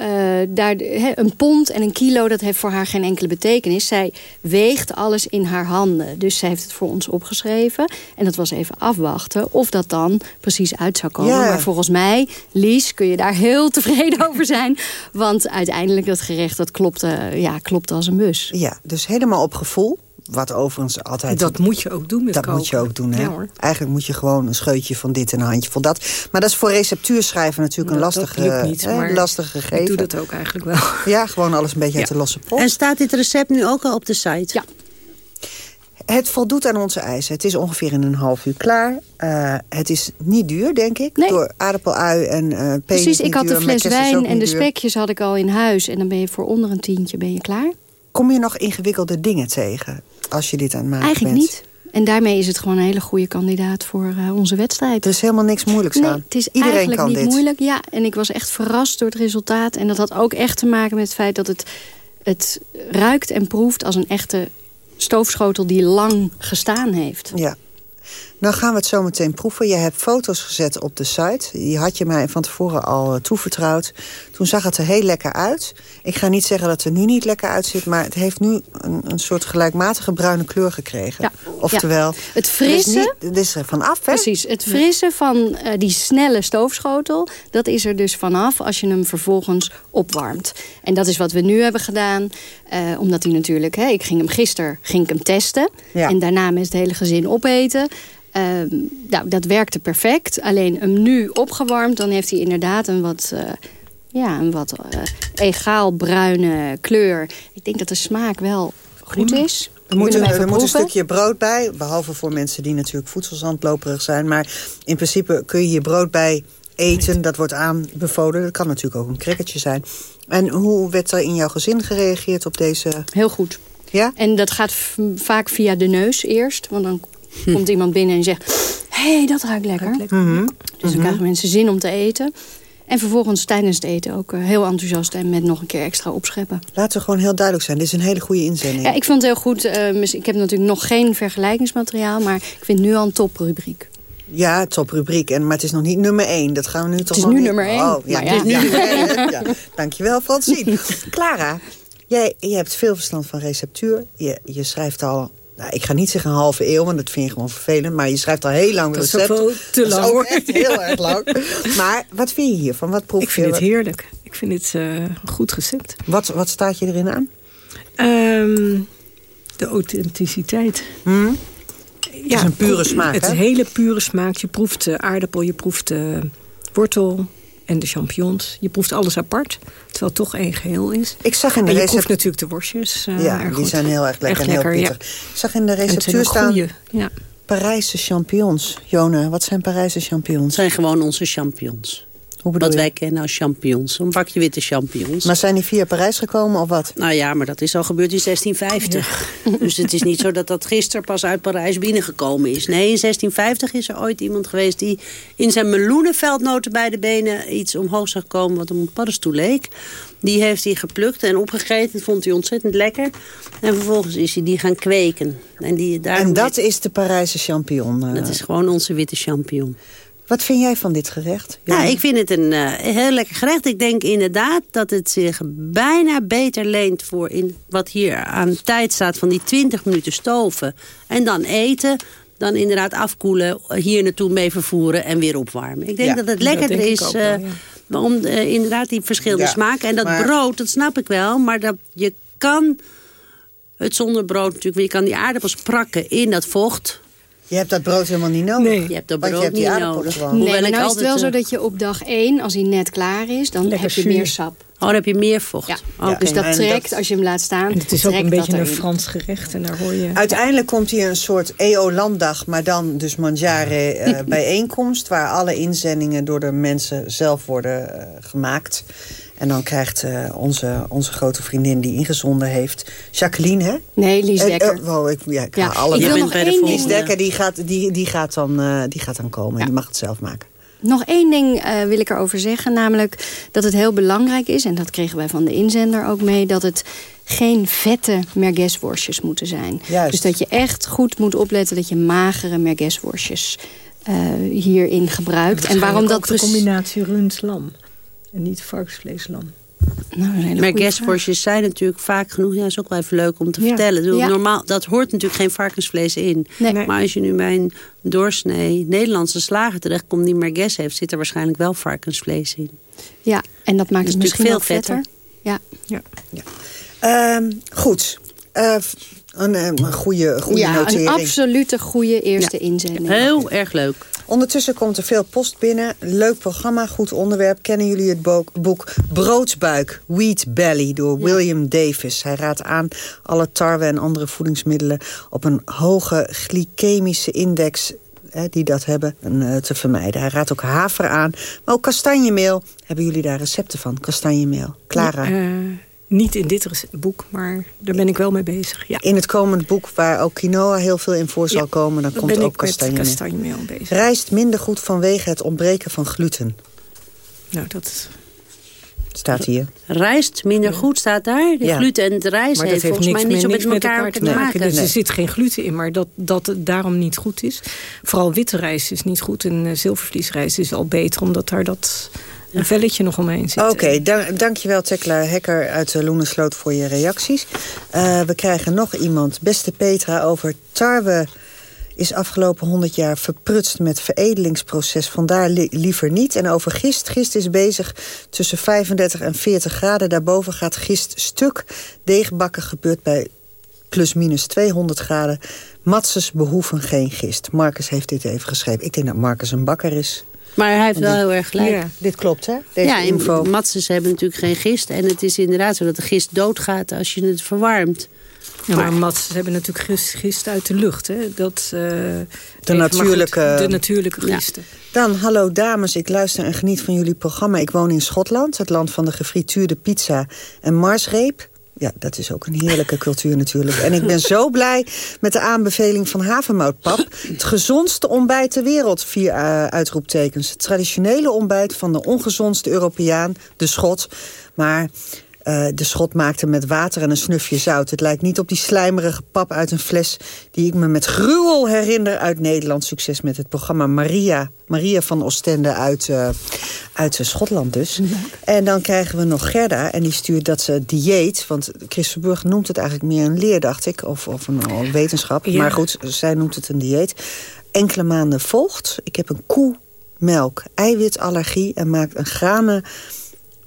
daar, he, een pond en een kilo, dat heeft voor haar geen enkele betekenis. Zij weegt alles in haar handen. Dus zij heeft het voor ons opgeschreven. En dat was even afwachten of dat dan precies uit zou komen. Ja. Maar volgens mij, Lies, kun je daar heel tevreden over zijn. Want uiteindelijk dat gerecht, dat klopte, ja, klopte als een bus. Ja, dus helemaal op gevoel. Wat overigens altijd... Dat moet je ook doen met Dat koken. moet je ook doen, hè? Ja, hoor. Eigenlijk moet je gewoon een scheutje van dit en een handje van dat. Maar dat is voor receptuurschrijven natuurlijk een Dat- dat lastige, lukt niet, hè, maar lastige gegeven. Ik doe dat ook eigenlijk wel. Ja, gewoon alles een beetje uit Ja. de losse pot. En staat dit recept nu ook al op de site? Ja. Het voldoet aan onze eisen. Het is ongeveer in een half uur klaar. Eh, het is niet duur, denk ik. Nee. Door aardappelui en eh pening Precies, ik had de fles wijn en de duur. spekjes had ik al in huis. En dan ben je voor onder een tientje ben je klaar. Kom je nog ingewikkelde dingen tegen als je dit aan het maken Eigenlijk bent? niet. En daarmee is het gewoon een hele goede kandidaat voor eh, onze wedstrijd. Er is helemaal niks moeilijks Nee, aan. het is Iedereen eigenlijk kan niet dit. moeilijk. Ja, en ik was echt verrast door het resultaat. En dat had ook echt te maken met het feit dat het, het ruikt en proeft als een echte stoofschotel die lang gestaan heeft. Ja. Nou gaan we het zo meteen proeven. Je hebt foto's gezet op de site. Die had je mij van tevoren al eh, toevertrouwd. Toen zag het er heel lekker uit. Ik ga niet zeggen dat het er nu niet lekker uitziet... maar het heeft nu een, een soort gelijkmatige bruine kleur gekregen. Ja. Oftewel, Het is frisse, niet- het is er vanaf, hè? precies, het frisse van eh, die snelle stoofschotel... dat is er dus vanaf als je hem vervolgens opwarmt. En dat is wat we nu hebben gedaan. eh, omdat hij natuurlijk, hè, ik ging hem gisteren ging ik hem testen. Ja. En daarna met het hele gezin opeten. Ehm, nou, dat werkte perfect. Alleen hem nu opgewarmd, dan heeft hij inderdaad een wat... eh, ja, een wat eh, egaal bruine kleur. Ik denk dat de smaak wel goed is. Er moet, een, er moet een stukje brood bij. Behalve voor mensen die natuurlijk voedselzandloperig zijn. Maar in principe kun je hier brood bij eten. Dat wordt aanbevolen. Dat kan natuurlijk ook een crackertje zijn. En hoe werd er in jouw gezin gereageerd op deze... Heel goed. Ja? En dat gaat vaak via de neus eerst. Want dan komt iemand binnen en zegt... Hé, hey, dat ruikt lekker. Mhm. Dus dan krijgen mensen zin om te eten. En vervolgens tijdens het eten ook eh, heel enthousiast... en met nog een keer extra opscheppen. Laten we gewoon heel duidelijk zijn. Dit is een hele goede inzending. Ja, ik vond het heel goed. mis- ik heb natuurlijk nog geen vergelijkingsmateriaal... maar ik vind het nu al een toprubriek. Ja, toprubriek. En, maar het is nog niet nummer één. Dat gaan we nu toch is nog nu niet- nummer één. Oh, ja, ja. het is nu nummer één. Ja. Dankjewel, Francine. Clara, jij je hebt veel verstand van receptuur. Je, je schrijft al... Nou, ik ga niet zeggen een halve eeuw, want dat vind je gewoon vervelend. Maar je schrijft al heel lang Dat is recepten. ook wel te Dat is lang, ook echt heel erg lang. Maar wat vind je hiervan? Wat proef Ik vind je? het heerlijk. Ik vind het eh, een goed recept. Wat, wat staat je erin aan? Ehm, de authenticiteit. Hm? Ja, is een pure smaak, Het is hè? hele pure smaak. Je proeft de aardappel, je proeft de wortel en de champignons. Je proeft alles apart, terwijl het toch één geheel is. Ik zag in de en je recept- proeft natuurlijk de worstjes. eh, ja, die goed. zijn heel erg lekker en heel ja. pittig. Ik zag in de receptuur staan ja. Parijse champignons. Jona, wat zijn Parijse champignons? Het zijn gewoon onze champignons. Wat wij kennen als champignons. Een bakje witte champignons. Maar zijn die via Parijs gekomen of wat? Nou ja, maar dat is al gebeurd in 1650. Dus het is niet zo dat dat gisteren pas uit Parijs binnengekomen is. Nee, in 1650 is er ooit iemand geweest die in zijn meloenenveld bij de benen iets omhoog zag komen wat hem op paddenstoel leek. Die heeft hij geplukt en opgegeten. Dat vond hij ontzettend lekker. En vervolgens is hij die gaan kweken. En, die, daarom En dat is de Parijse champignon. eh. dat is gewoon onze witte champignon. Wat vind jij van dit gerecht? Ja, Jona? ik vind het een eh, heel lekker gerecht. Ik denk inderdaad dat het zich bijna beter leent voor in wat hier aan tijd staat van die 20 minuten stoven en dan eten. Dan inderdaad afkoelen, hier naartoe mee vervoeren en weer opwarmen. Ik denk Ja, dat het lekkerder is wel, eh, om eh, inderdaad die verschillende Ja, smaken. En dat maar- brood, dat snap ik wel. Maar dat, je kan het zonder brood natuurlijk. Je kan die aardappels prakken in dat vocht. Je hebt dat brood helemaal niet nodig. Nee. Je hebt dat Want je brood hebt niet nodig. gewoon. Nee, Hoewel ik nou is het wel zo dat je op dag één, als hij net klaar is... dan Lekker heb je zuur. meer sap. Oh, dan heb je meer vocht. Ja. Oké. Dus dat trekt, dat- als je hem laat staan, En het is ook een beetje een. Frans gerecht. En daar hoor je... Uiteindelijk komt hier een soort EO-landdag, maar dan dus mangiare eh, bijeenkomst... waar alle inzendingen door de mensen zelf worden eh, gemaakt. En dan krijgt eh, onze, onze grote vriendin die ingezonden heeft... Jacqueline, hè? Nee, Lies Eh, Dekker. eh, wow, ik, ja, ik Ja, ga alle ik wil nog bij de één volgende. ding... Lies Dekker die gaat, die, die gaat, dan, eh, die gaat dan komen. Ja. Die mag het zelf maken. Nog één ding eh, wil ik erover zeggen. Namelijk dat het heel belangrijk is... en dat kregen wij van de inzender ook mee... dat het geen vette merguezworstjes moeten zijn. Juist. Dus dat je echt goed moet opletten... dat je magere merguezworstjes eh, hierin gebruikt. En waarom dat de combinatie rund-lam. En niet varkensvleeslam. Nou, dat is een hele Maar zijn natuurlijk vaak genoeg. Ja, is ook wel even leuk om te Ja. vertellen. Ja. Normaal, dat hoort natuurlijk geen varkensvlees in. Nee. Nee. Maar als je nu bij een doorsnee Nederlandse slager terechtkomt die merguez heeft, zit er waarschijnlijk wel varkensvlees in. Ja, en dat maakt Dat het is misschien veel vetter. Ja. Ja. Ehm, goed. Eh, Een, een goede, goede ja, notering. een absolute goede eerste inzending. Heel erg leuk. Ondertussen komt er veel post binnen. Leuk programma, goed onderwerp. Kennen jullie het boek Broodsbuik, Wheat Belly door William Davis. Hij raadt aan alle tarwe en andere voedingsmiddelen... op een hoge glycemische index hè, die dat hebben uh, te vermijden. Hij raadt ook haver aan, maar ook kastanjemeel. Hebben jullie daar recepten van, kastanjemeel? Clara? Uh, niet in dit boek, maar daar ben ik wel mee bezig. Ja. In het komende boek, waar ook quinoa heel veel in voor zal komen... dan komt ook kastanjemeel. bezig. Rijst minder goed vanwege het ontbreken van gluten. Nou, dat Staat hier. Rijst minder goed staat daar. De Ja. gluten en het rijst Maar heeft volgens mij niet met, zo met elkaar, te maken. Dus er zit geen gluten in, maar dat, dat het daarom niet goed is. Vooral witte rijst is niet goed en uh, zilvervliesrijst is al beter... omdat daar dat een velletje nog omheen zit. Oké, dan, dankjewel Tekla Hekker uit uh, Loenersloot voor je reacties. Uh, we krijgen nog iemand. Beste Petra, over tarwe is afgelopen 100 jaar verprutst met veredelingsproces. Vandaar li liever niet. En over gist. Gist is bezig tussen 35 en 40 graden. Daarboven gaat gist stuk. Deegbakken gebeurt bij plus minus 200 graden. Matses behoeven geen gist. Marcus heeft dit even geschreven. Ik denk dat Marcus een bakker is. Maar hij heeft wel heel erg gelijk. Ja, dit klopt, hè? Deze ja, info. Matsers hebben natuurlijk geen gist. En het is inderdaad zo dat de gist doodgaat als je het verwarmt. Ja, maar, maar matsen hebben natuurlijk gist, gist uit de lucht. Hè? Dat, uh, de, natuurlijke, goed, de natuurlijke gisten. Ja. Dan, hallo dames, ik luister en geniet van jullie programma. Ik woon in Schotland, het land van de gefrituurde pizza en marsreep. Ja, dat is ook een heerlijke cultuur natuurlijk. En ik ben zo blij met de aanbeveling van havermoutpap. Het gezondste ontbijt ter wereld, vier uh, uitroeptekens. Het traditionele ontbijt van de ongezondste Europeaan, de Schot. Maar uh, de schot maakte met water en een snufje zout. Het lijkt niet op die slijmerige pap uit een fles... die ik me met gruwel herinner uit Nederland. Succes met het programma Maria. Maria van Ostende uit, uh, uit Schotland dus. Ja. En dan krijgen we nog Gerda. En die stuurt dat ze dieet... want Chris Verburg noemt het eigenlijk meer een leer, dacht ik. Of, of een, een wetenschap. Ja. Maar goed, zij noemt het een dieet. Enkele maanden volgt. Ik heb een koe melk, eiwitallergie... en maakt een granen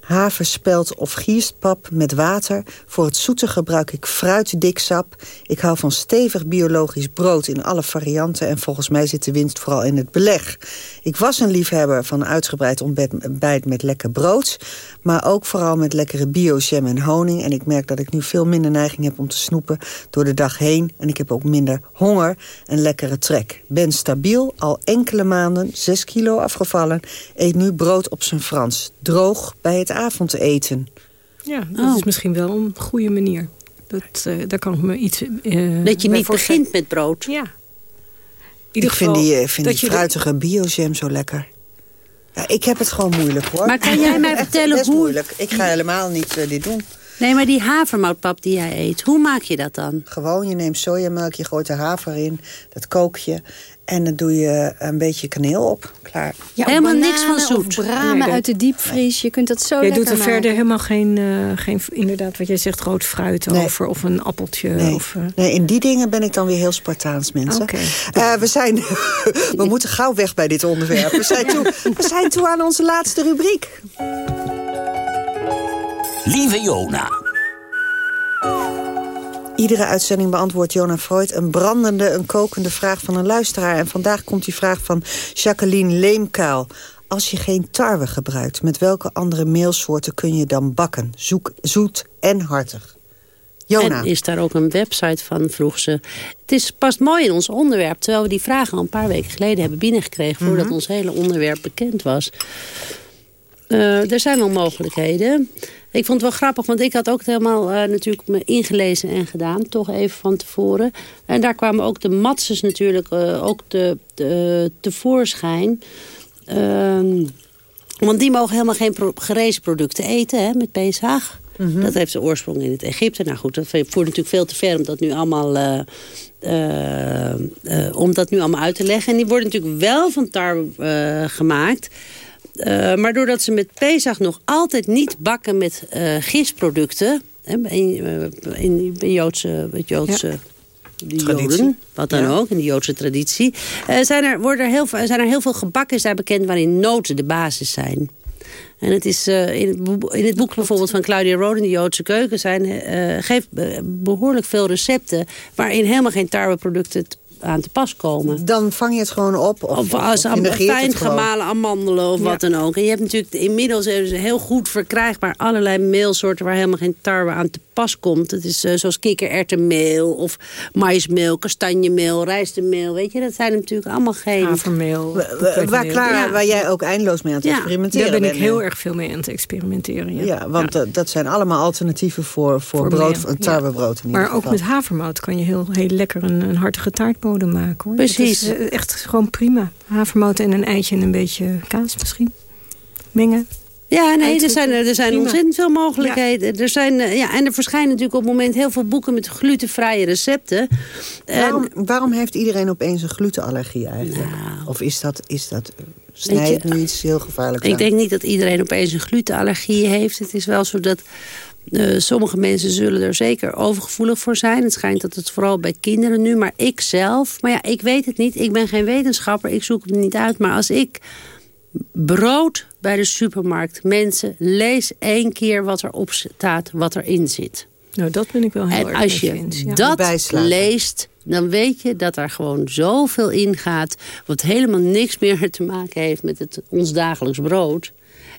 haverspelt of gierstpap met water. Voor het zoete gebruik ik fruitdiksap. Ik hou van stevig biologisch brood in alle varianten... en volgens mij zit de winst vooral in het beleg. Ik was een liefhebber van uitgebreid ontbijt met lekker brood... maar ook vooral met lekkere biojam en honing. En ik merk dat ik nu veel minder neiging heb om te snoepen door de dag heen. En ik heb ook minder honger en lekkere trek. Ben stabiel, al enkele maanden, 6 kilo afgevallen. Eet nu brood op zijn Frans. Droog bij het avondeten. Ja, dat oh. is misschien wel een goede manier. Dat, uh, daar kan ik me iets uh, Dat je niet begint met brood. Ja. Ik vind die, vind die fruitige de... biojam zo lekker. Ja, ik heb het gewoon moeilijk hoor. Maar kan jij mij vertellen hoe... moeilijk. Ik ga helemaal niet uh, dit doen. Nee, maar die havermoutpap die jij eet, hoe maak je dat dan? Gewoon, je neemt sojamelk, je gooit de haver in, dat kook je... En dan doe je een beetje kaneel op. Klaar. Ja, helemaal niks van zoet. bramen nee, uit de diepvries. Je kunt dat zo lekker doet er maken. verder helemaal geen, uh, geen, inderdaad, wat jij zegt, rood fruit nee. over. Of een appeltje. Nee. Of, uh... nee, in die dingen ben ik dan weer heel Spartaans, mensen. Okay. Uh, we, zijn, we moeten gauw weg bij dit onderwerp. We zijn toe, we zijn toe aan onze laatste rubriek. Lieve Jona. Iedere uitzending beantwoordt Jona Freud een brandende, een kokende vraag van een luisteraar. En vandaag komt die vraag van Jacqueline Leemkuil. Als je geen tarwe gebruikt, met welke andere meelsoorten kun je dan bakken? Zoek, zoet en hartig. Jona. En is daar ook een website van, vroeg ze. Het is, past mooi in ons onderwerp, terwijl we die vragen al een paar weken geleden hebben binnengekregen... voordat mm -hmm. ons hele onderwerp bekend was. Uh, er zijn wel mogelijkheden. Ik vond het wel grappig, want ik had ook helemaal uh, natuurlijk me ingelezen en gedaan. Toch even van tevoren. En daar kwamen ook de matses natuurlijk uh, ook te, tevoorschijn. Uh, want die mogen helemaal geen gerezen producten eten hè, met Pesach. Mm -hmm. Dat heeft zijn oorsprong in het Egypte. Nou goed, dat voert natuurlijk veel te ver om dat nu allemaal... Uh, om dat nu allemaal uit te leggen. En die worden natuurlijk wel van tarwe gemaakt... Uh, maar doordat ze met Pesach nog altijd niet bakken met uh, gistproducten... Hè, in, uh, in, in Joodse, het Joodse ja. Joden, wat dan ja. ook, in de Joodse traditie... zijn, er, worden er heel, zijn er heel veel gebakken daar bekend waarin noten de basis zijn. En het is uh, in, het boek, in het boek bijvoorbeeld van Claudia Roden, de Joodse keuken, zijn, uh, geeft behoorlijk veel recepten waarin helemaal geen tarweproducten aan te pas komen. Dan vang je het gewoon op? Of, of als of fijn gemalen amandelen of wat dan ook. En je hebt natuurlijk inmiddels heel goed verkrijgbaar allerlei meelsoorten... waar helemaal geen tarwe aan te pas komt. Het is uh, zoals kikkererwtenmeel of maismeel, kastanjemeel, rijstemeel. Weet je, dat zijn natuurlijk allemaal geen... Havermeel. Waar, klaar, waar jij ook eindeloos mee aan het experimenteren Daar ben ik heel erg veel mee aan het experimenteren. Ja, want dat zijn allemaal alternatieven voor, voor, voor brood, tarwebrood. maar ook met havermout kan je heel, heel lekker een, een hartige taartbodem maken. Hoor. Precies. Is, uh, echt gewoon prima. Havermout en een eitje en een beetje kaas misschien. Mengen. Ja, nee, er zijn, er zijn ontzettend veel mogelijkheden. Er zijn, eh, ja, en er verschijnen natuurlijk op het moment heel veel boeken met glutenvrije recepten. Waarom, waarom heeft iedereen opeens een glutenallergie eigenlijk? Nou, of is dat, is dat snijdt nu iets heel gevaarlijks Ik denk niet dat iedereen opeens een glutenallergie heeft. Het is wel zo dat uh, sommige mensen zullen er zeker overgevoelig voor zijn. Het schijnt dat het vooral bij kinderen nu, maar ik zelf... maar ja, ik weet het niet, ik ben geen wetenschapper, ik zoek het niet uit... maar als ik brood bij de supermarkt. Mensen, lees één keer wat erop staat, wat erin zit. Nou, dat ben ik wel heel en erg als je dat leest, dan weet je dat er gewoon zoveel in gaat... wat helemaal niks meer te maken heeft met het, ons dagelijks brood.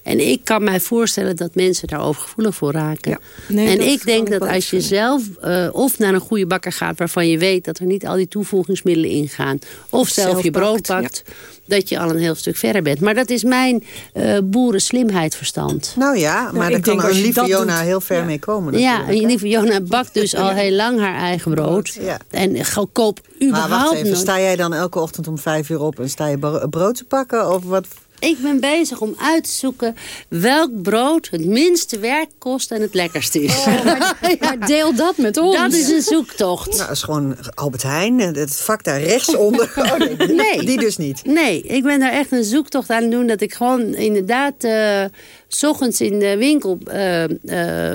En ik kan mij voorstellen dat mensen daar overgevoelig voor raken. en ik denk dat als je zelf uh, of naar een goede bakker gaat... waarvan je weet dat er niet al die toevoegingsmiddelen in gaan... of, zelf, je brood bakt... dat je al een heel stuk verder bent. Maar dat is mijn uh, boerenslimheid verstand. Nou ja, maar nou, daar kan een lieve Jona heel ver mee komen Ja, een lieve Jona bakt dus al heel lang haar eigen brood. En koop überhaupt maar wacht even, sta jij dan elke ochtend om vijf uur op... en sta je brood te pakken? Of wat ik ben bezig om uit te zoeken welk brood het minste werk kost en het lekkerste is. Oh, maar, deel dat met ons. Dat is een zoektocht. Nou, dat is gewoon Albert Heijn, het vak daar rechtsonder. Oh, nee, nee, die dus niet. Nee, ik ben daar echt een zoektocht aan het doen. Dat ik gewoon inderdaad uh, s ochtends in de winkel uh, uh,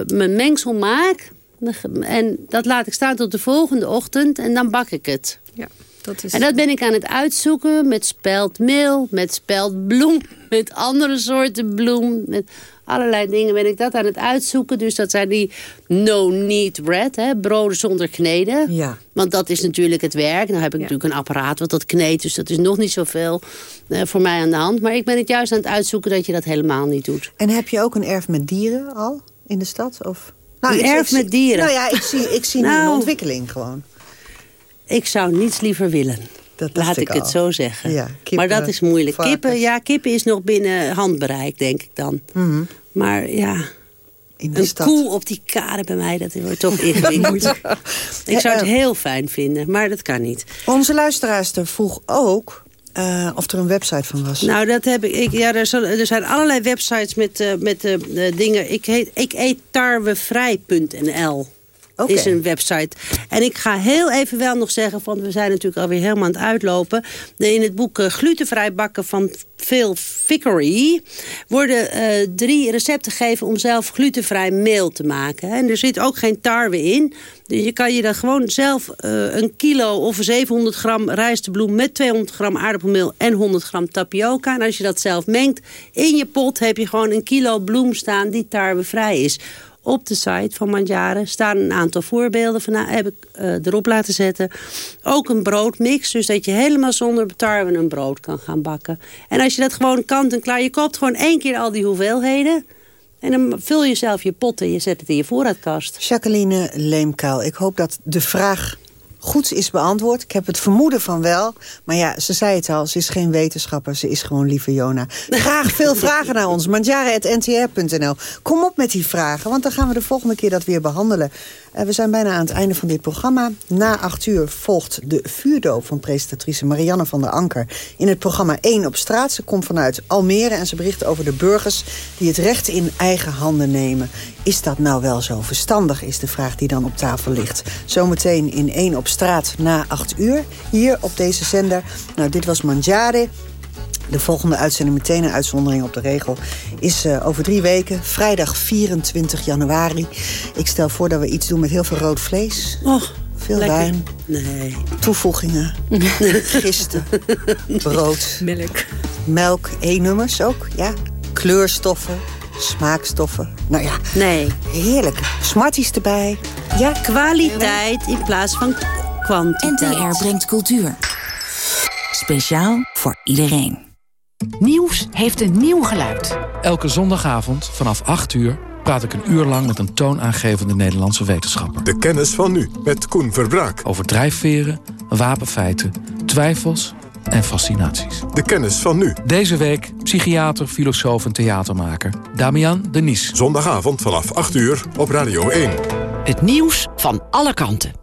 mijn mengsel maak. En dat laat ik staan tot de volgende ochtend en dan bak ik het. Ja. Dat is... En dat ben ik aan het uitzoeken met speldmeel, met speldbloem, met andere soorten bloem. Met allerlei dingen ben ik dat aan het uitzoeken. Dus dat zijn die no-need bread, hè, broden zonder kneden. Ja. Want dat is natuurlijk het werk. Nou heb ik natuurlijk een apparaat wat dat kneedt. Dus dat is nog niet zoveel uh, voor mij aan de hand. Maar ik ben het juist aan het uitzoeken dat je dat helemaal niet doet. En heb je ook een erf met dieren al in de stad? Of... Nou, een erf met dieren? Nou ja, ik zie, ik zie nou, een ontwikkeling gewoon. Ik zou niets liever willen. Dat Laat ik, het zo zeggen. Ja, maar dat is moeilijk. Kippen, ja, kippen is nog binnen handbereik, denk ik dan. Mhm. Maar ja, In de een stad. koe op die kade bij mij, dat wordt toch ingewikkeld. ik zou het heel fijn vinden, maar dat kan niet. Onze luisteraarster vroeg ook uh, of er een website van was. Nou, dat heb ik. ik ja, er, zijn, er zijn allerlei websites met, uh, met uh, dingen. Ik, heet, ik eet tarwevrij.nl. Okay. is een website. En ik ga heel even wel nog zeggen, want we zijn natuurlijk alweer helemaal aan het uitlopen. In het boek uh, Glutenvrij bakken van Phil Vickery worden uh, drie recepten gegeven om zelf glutenvrij meel te maken. En er zit ook geen tarwe in. Dus je kan je dan gewoon zelf uh, een kilo of 700 gram rijstebloem met 200 gram aardappelmeel en 100 gram tapioca. En als je dat zelf mengt in je pot heb je gewoon een kilo bloem staan die tarwevrij is. Op de site van Mandjaren staan een aantal voorbeelden. Van, nou, heb ik uh, erop laten zetten. Ook een broodmix. Dus dat je helemaal zonder tarwe een brood kan gaan bakken. En als je dat gewoon kant en klaar... Je koopt gewoon één keer al die hoeveelheden. En dan vul je zelf je pot en je zet het in je voorraadkast. Jacqueline Leemkuil, ik hoop dat de vraag goed is beantwoord. Ik heb het vermoeden van wel. Maar ja, ze zei het al, ze is geen wetenschapper. Ze is gewoon lieve Jona. Graag veel vragen naar ons. Mandjaren.ntr.nl Kom op met die vragen, want dan gaan we de volgende keer dat weer behandelen. Uh, we zijn bijna aan het einde van dit programma. Na acht uur volgt de vuurdoop van presentatrice Marianne van der Anker... in het programma 1 op straat. Ze komt vanuit Almere en ze bericht over de burgers... die het recht in eigen handen nemen. Is dat nou wel zo verstandig, is de vraag die dan op tafel ligt. Zometeen in 1 op straat na 8 uur, hier op deze zender. Nou, dit was Manjare. De volgende uitzending, meteen een uitzondering op de regel... is uh, over drie weken, vrijdag 24 januari. Ik stel voor dat we iets doen met heel veel rood vlees. Oh, veel lekker. wijn. Nee. Toevoegingen. Gisten. brood. Melk. Melk. E-nummers ook, ja. kleurstoffen, smaakstoffen. Nou ja, Nee, heerlijk. Smarties erbij. ja, kwaliteit in plaats van kwantiteit. NTR brengt cultuur. Speciaal voor iedereen. Nieuws heeft een nieuw geluid. Elke zondagavond vanaf 8 uur praat ik een uur lang met een toonaangevende Nederlandse wetenschapper. De kennis van nu, met Koen Verbraak. Over drijfveren, wapenfeiten, twijfels en fascinaties. De kennis van nu. Deze week psychiater, filosoof en theatermaker Damian Denies. Zondagavond vanaf 8 uur op Radio 1. Het nieuws van alle kanten.